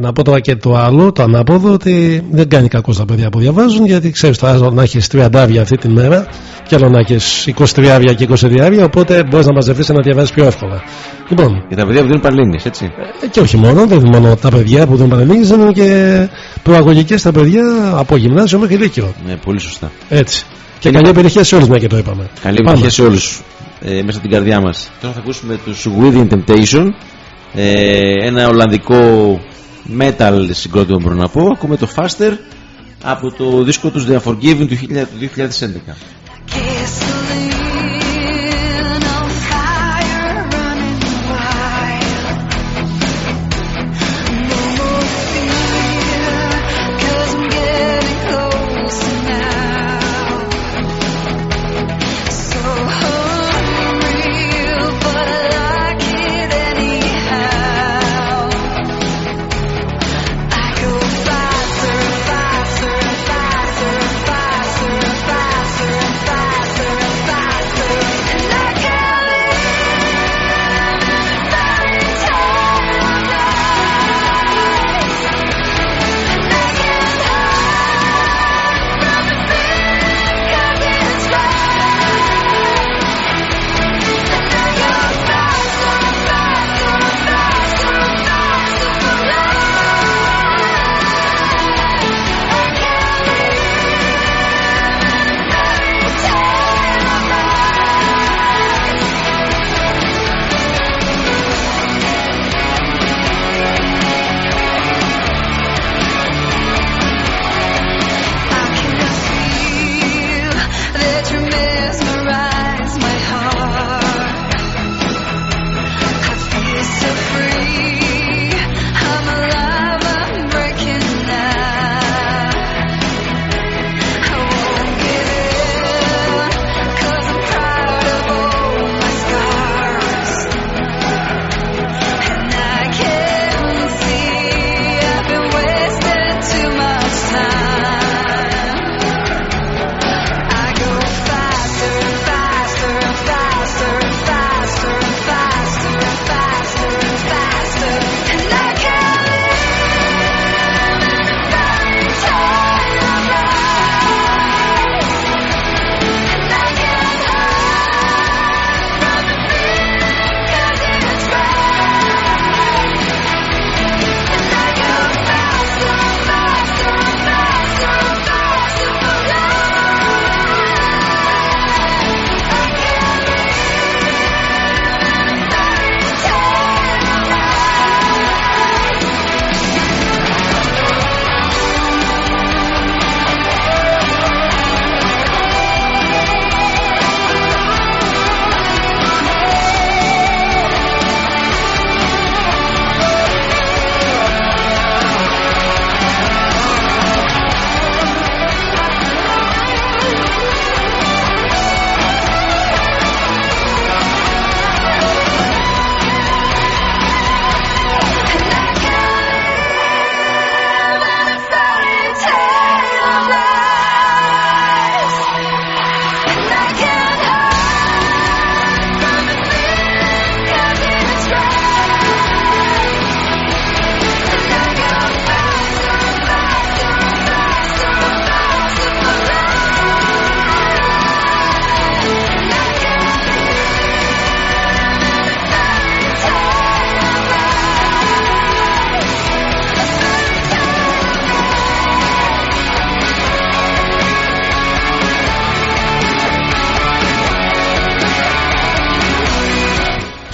[SPEAKER 2] να πω τώρα και το άλλο, το ανάποδο, ότι δεν κάνει κακό στα παιδιά που διαβάζουν, γιατί ξέρεις το άλλο να έχεις 30 αυτή τη μέρα, και άλλο να έχεις 23 και 22, οπότε μπορείς να μαζευτείς να διαβάζει πιο εύκολα. Λοιπόν,
[SPEAKER 3] για τα παιδιά που δίνουν πανελλήνιες έτσι
[SPEAKER 2] ε, και όχι μόνο, δεν είναι μόνο τα παιδιά που δεν πανελίγησαν, είναι και προαγωγικές τα παιδιά από γυμνάσιο μέχρι λύκειο.
[SPEAKER 3] ναι, πολύ σωστά
[SPEAKER 2] Έτσι. Και καλή επιτυχία σε όλους, μια και το είπαμε.
[SPEAKER 3] Καλή
[SPEAKER 2] Πάμε.
[SPEAKER 3] επιτυχία σε όλους ε, μέσα στην καρδιά μας. Τώρα θα ακούσουμε τους Within Temptation ε, ένα Ολλανδικό metal συγκρότημα μπορώ να πω. Ακούμε το Faster από το δίσκο τους The Unforgiven του 1000 του 2011.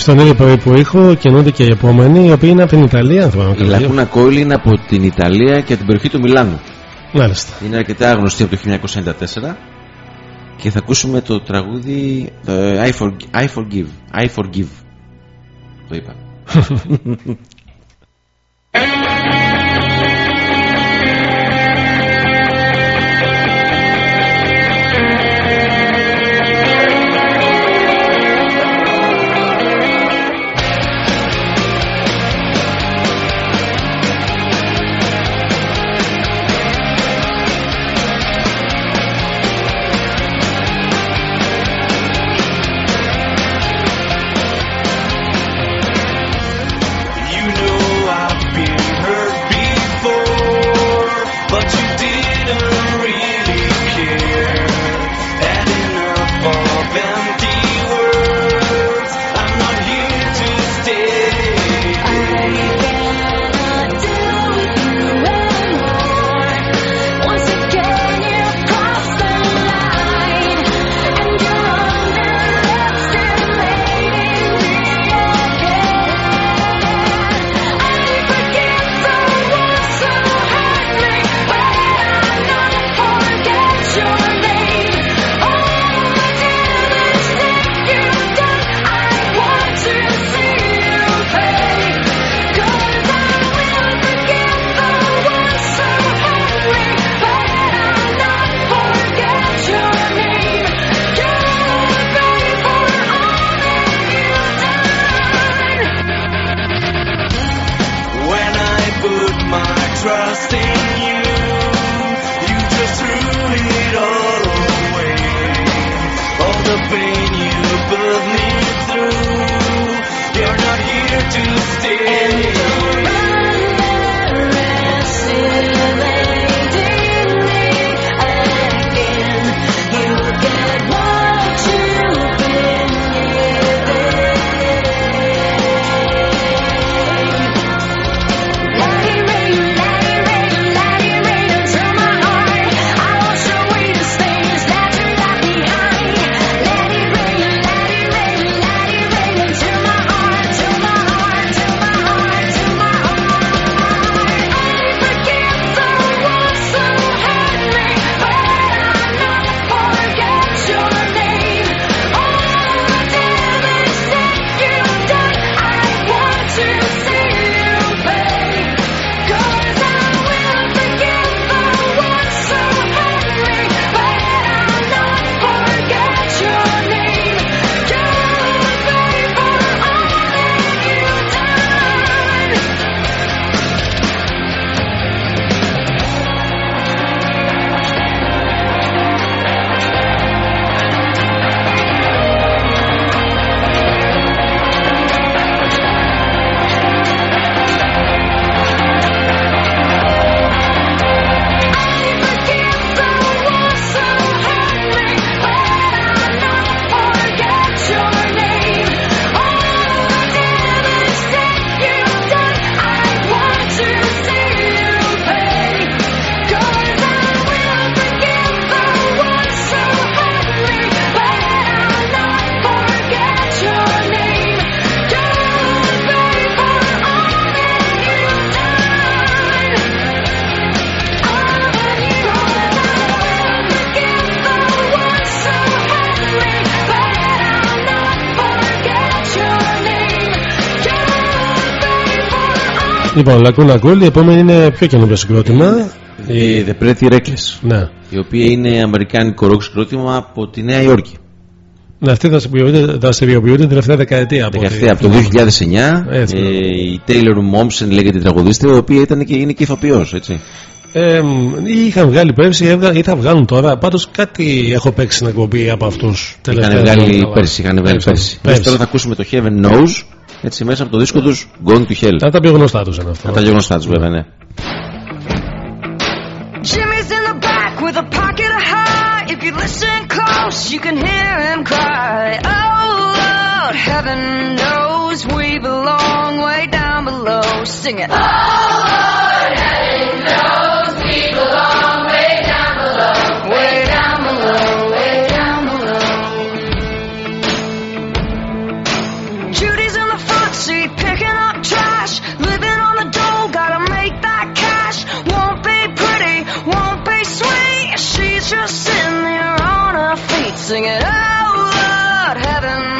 [SPEAKER 2] Στον ίδιο περίπου ήχο κινούνται και οι επόμενοι, οι οποίοι είναι από την Ιταλία, αν θυμάμαι
[SPEAKER 5] Η
[SPEAKER 2] καλά.
[SPEAKER 5] Λακούνα Κόιλ είναι από την Ιταλία και από την περιοχή του Μιλάνου.
[SPEAKER 2] Μάλιστα.
[SPEAKER 5] Είναι αρκετά γνωστή από το 1994 και θα ακούσουμε το τραγούδι ε, I, forg- I Forgive. I Forgive. Το είπα.
[SPEAKER 2] Λοιπόν, Lacuna Coil, η επόμενη είναι πιο καινούριο συγκρότημα.
[SPEAKER 5] Η The Pretty Reckless.
[SPEAKER 2] Ναι.
[SPEAKER 5] Η οποία είναι αμερικάνικο ροκ συγκρότημα από τη Νέα Υόρκη.
[SPEAKER 2] Ναι, αυτή δραστηριοποιούνται δραστηριοποιούνται την τελευταία δεκαετία. Από
[SPEAKER 5] Δεκαετία από
[SPEAKER 2] ό,τι
[SPEAKER 5] το
[SPEAKER 2] θυμάμαι.
[SPEAKER 5] 2009.
[SPEAKER 2] Έτσι,
[SPEAKER 5] ε,
[SPEAKER 2] ναι.
[SPEAKER 5] η Taylor Momsen λέγεται η τραγουδίστρια, η οποία ήταν και, είναι και ηθοποιός, έτσι.
[SPEAKER 2] Ε, ή είχαν βγάλει πέρσι έβγα- ή θα βγάλουν τώρα. Πάντως κάτι έχω παίξει στην εκπομπή από αυτούς.
[SPEAKER 5] Είχαν βγάλει πέρσι, είχαν βγάλει πέρσι. Εμείς Τώρα θα ακούσουμε το Heaven Knows, έτσι μέσα από το δίσκο τους Gone to Hell.
[SPEAKER 2] Τα τα πιο γνωστά του είναι αυτό.
[SPEAKER 5] Να τα πιο γνωστά τους βέβαια, ναι.
[SPEAKER 22] Jimmy's in the back with a pocket of high. If you listen close, you can hear him cry. Oh Lord, heaven knows we belong way down below. Sing it. Oh Lord, heaven knows we belong
[SPEAKER 5] singing, Oh Lord, heaven.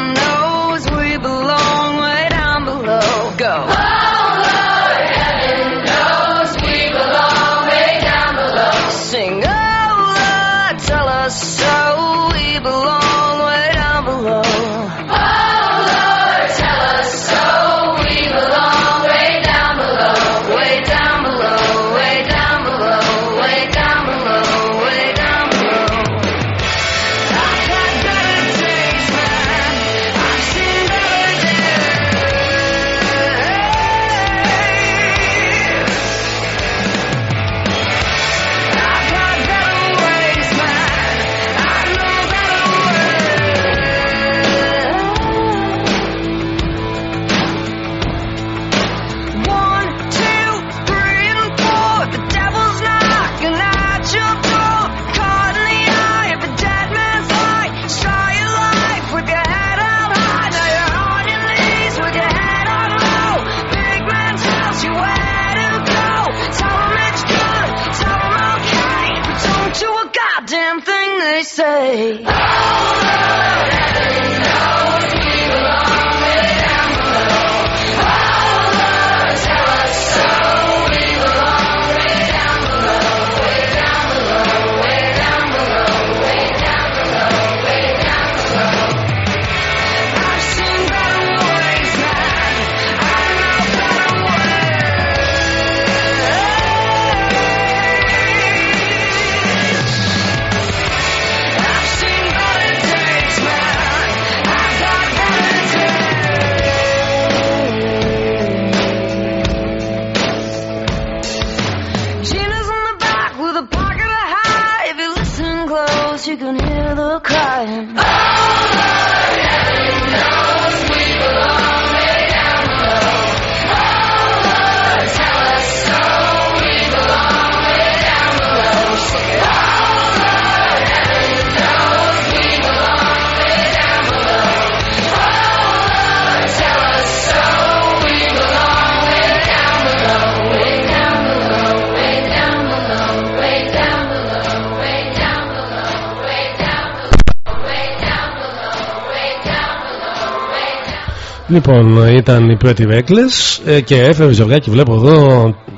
[SPEAKER 2] Λοιπόν, ήταν οι πρώτη Ρέκλε ε, και έφερε ζευγάκι. Βλέπω εδώ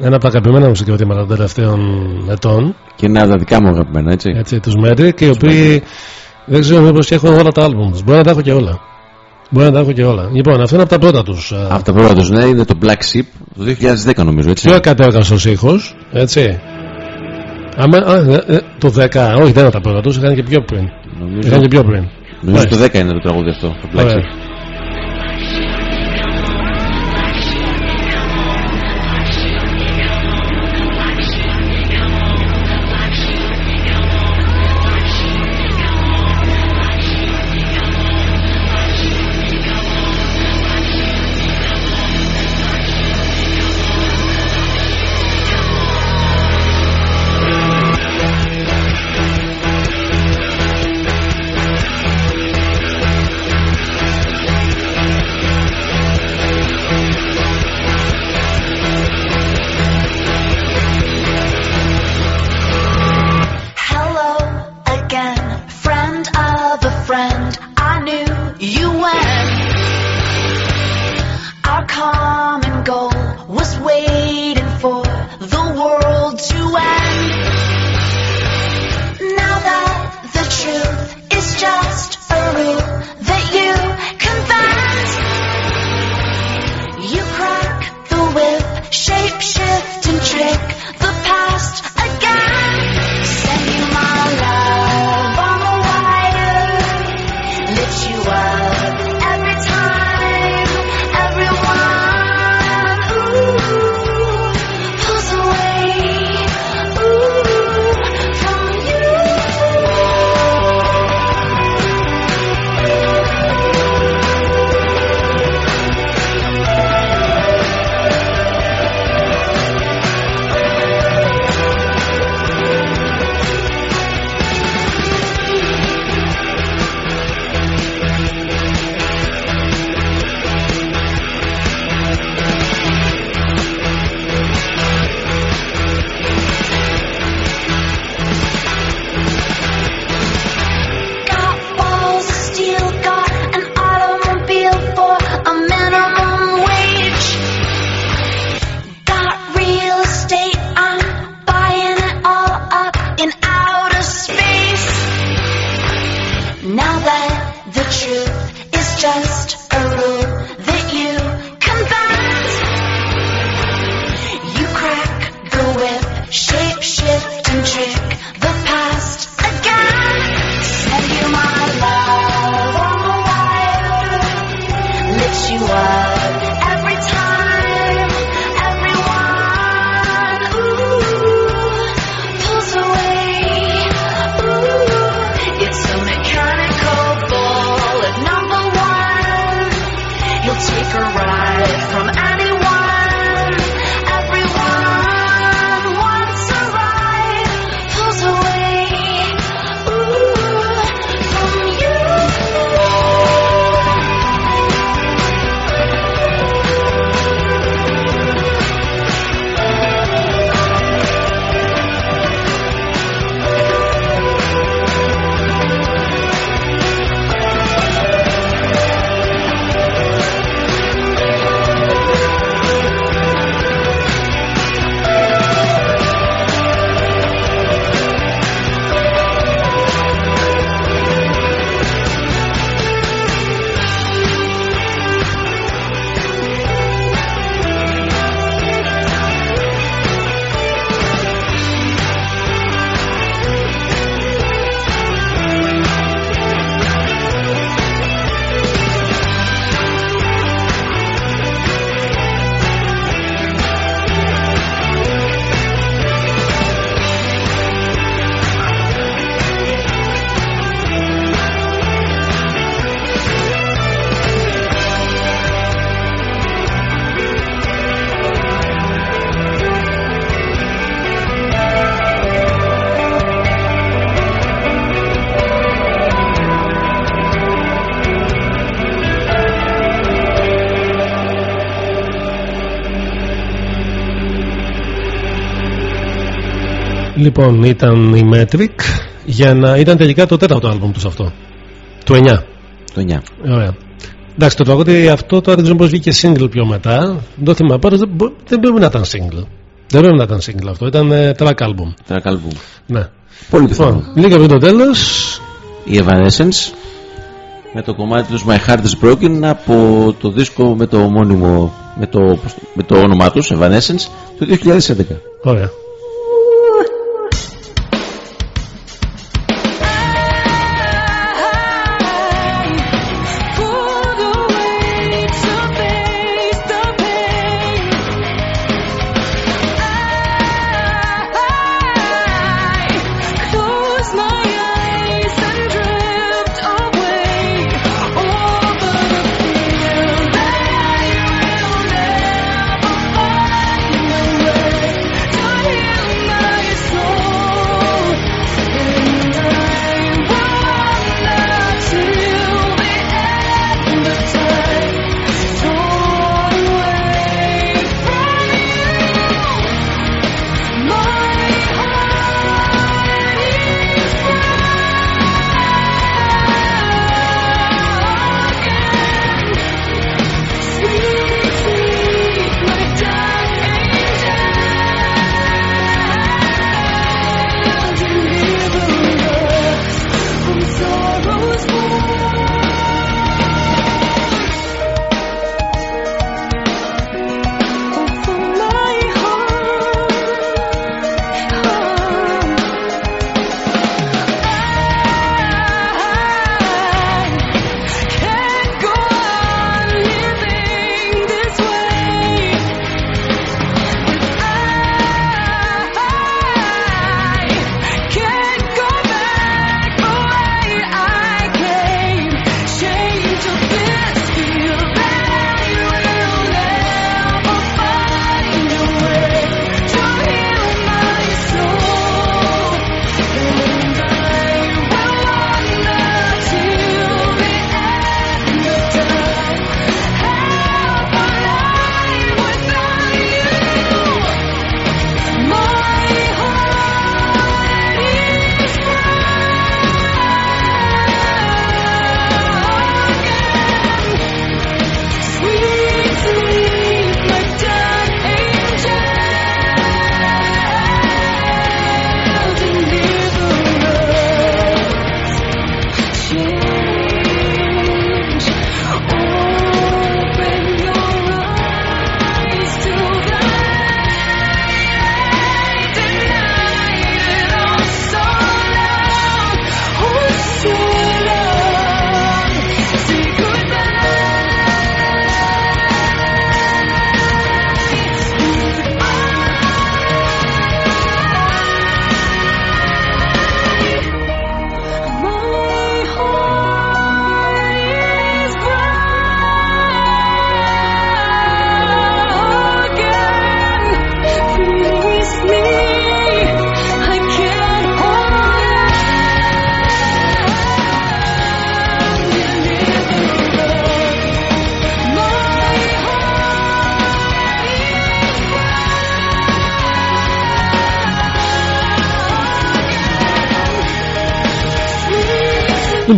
[SPEAKER 2] ένα από τα αγαπημένα μου συγκροτήματα των τελευταίων ετών.
[SPEAKER 3] Και είναι τα δικά μου αγαπημένα, έτσι.
[SPEAKER 2] Έτσι, τους και οι οποίοι δεν ξέρω μήπως έχουν όλα τα άλμπουμ τους. Μπορεί να τα έχω και όλα. Μπορεί να τα έχω και όλα. Λοιπόν, αυτό είναι από τα πρώτα τους. Ε.
[SPEAKER 3] Από τα πρώτα τους, ναι, είναι το Black Sheep το 2010 νομίζω, έτσι.
[SPEAKER 2] Πιο κατέργαστο ήχος, έτσι. Α, ε, το 10, όχι δεν ήταν τα πρώτα τους, είχαν και πιο πριν.
[SPEAKER 3] Νομίζω...
[SPEAKER 2] Και πιο πριν.
[SPEAKER 3] Νομίζω το 10 είναι το τραγούδι αυτό, το Black Sheep.
[SPEAKER 5] Λοιπόν, ήταν η Metric για να ήταν τελικά το τέταρτο άλμπουμ τους αυτό. Το 9.
[SPEAKER 3] Το 9.
[SPEAKER 5] Ωραία. Εντάξει, το τραγούδι αυτό τώρα δεν ξέρω πώς βγήκε single πιο μετά. Δεν το θυμάμαι. Πάντως δεν, μπο- δεν πρέπει να ήταν single. Δεν πρέπει να ήταν single αυτό. Ήταν ε, track album.
[SPEAKER 3] Track album.
[SPEAKER 5] Ναι.
[SPEAKER 3] Πολύ πιθανό.
[SPEAKER 5] Λοιπόν, λίγα πριν το τέλος.
[SPEAKER 3] Η Evanescence με το κομμάτι τους My Heart is Broken από το δίσκο με το μόνιμο με το, πώς το- με το όνομά τους Evanescence το 2011.
[SPEAKER 5] Ωραία.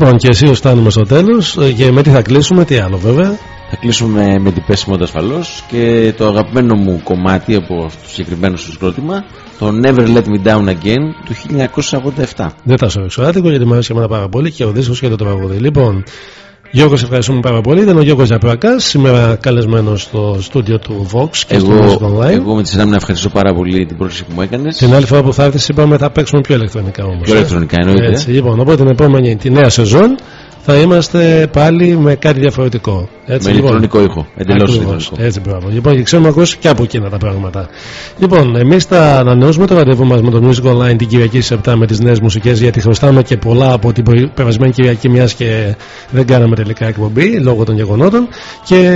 [SPEAKER 2] Λοιπόν, και εσύ φτάνουμε στο τέλος. Και με τι θα κλείσουμε, τι άλλο βέβαια.
[SPEAKER 3] Θα κλείσουμε με την πέσιμο ασφαλώς και το αγαπημένο μου κομμάτι από το συγκεκριμένο σου σκρότημα, το Never Let Me Down Again του 1987.
[SPEAKER 2] Δεν θα σου ρίξω άτικο γιατί μου αρέσει και εμένα πάρα πολύ και ο δίσκος και το τραγούδι. Λοιπόν, Γιώργος, σε ευχαριστούμε πάρα πολύ. Ήταν ο Γιώργος Ζαπρακάς, σήμερα καλεσμένος στο στούντιο του Vox και στο
[SPEAKER 3] Εγώ,
[SPEAKER 2] Music Online.
[SPEAKER 3] εγώ με τη σειρά μου να ευχαριστώ πάρα πολύ την πρόσκληση που μου έκανες.
[SPEAKER 2] Την άλλη φορά που θα έρθεις, είπαμε θα παίξουμε πιο ηλεκτρονικά όμως.
[SPEAKER 3] Πιο ηλεκτρονικά, εννοείται.
[SPEAKER 2] Έτσι, λοιπόν, οπότε την επόμενη, τη νέα σεζόν, θα είμαστε πάλι με κάτι διαφορετικό. Έτσι,
[SPEAKER 3] Με
[SPEAKER 2] λοιπόν.
[SPEAKER 3] ηλεκτρονικό ήχο. Εντελώς
[SPEAKER 2] Ακριβώς.
[SPEAKER 3] ηλεκτρονικό.
[SPEAKER 2] Έτσι, μπράβο. Λοιπόν, και ξέρουμε ακούσει και από εκείνα τα πράγματα. Λοιπόν, εμείς θα ανανεώσουμε το ραντεβού μας με το Music Online την Κυριακή στις 7 με τις νέες μουσικές, γιατί χρωστάμε και πολλά από την προ- περασμένη Κυριακή, μιας και δεν κάναμε τελικά εκπομπή λόγω των γεγονότων. Και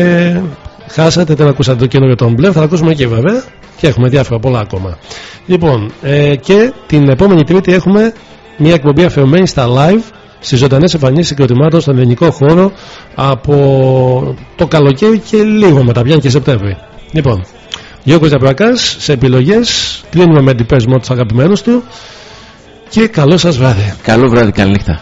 [SPEAKER 2] χάσατε, δεν ακούσατε το καινούριο τον Μπλε, θα το ακούσουμε και βέβαια. Και έχουμε διάφορα πολλά ακόμα. Λοιπόν, ε, και την επόμενη Τρίτη έχουμε μια εκπομπή αφιερωμένη στα live στις ζωντανές εμφανίσεις συγκροτημάτων στον ελληνικό χώρο από το καλοκαίρι και λίγο μετά, πιάνει και Σεπτέμβρη. Λοιπόν, Γιώργος Ζαπρακάς σε επιλογές, κλείνουμε με την πέσμο του αγαπημένους του και καλό σας βράδυ.
[SPEAKER 3] Καλό βράδυ, καλή νύχτα.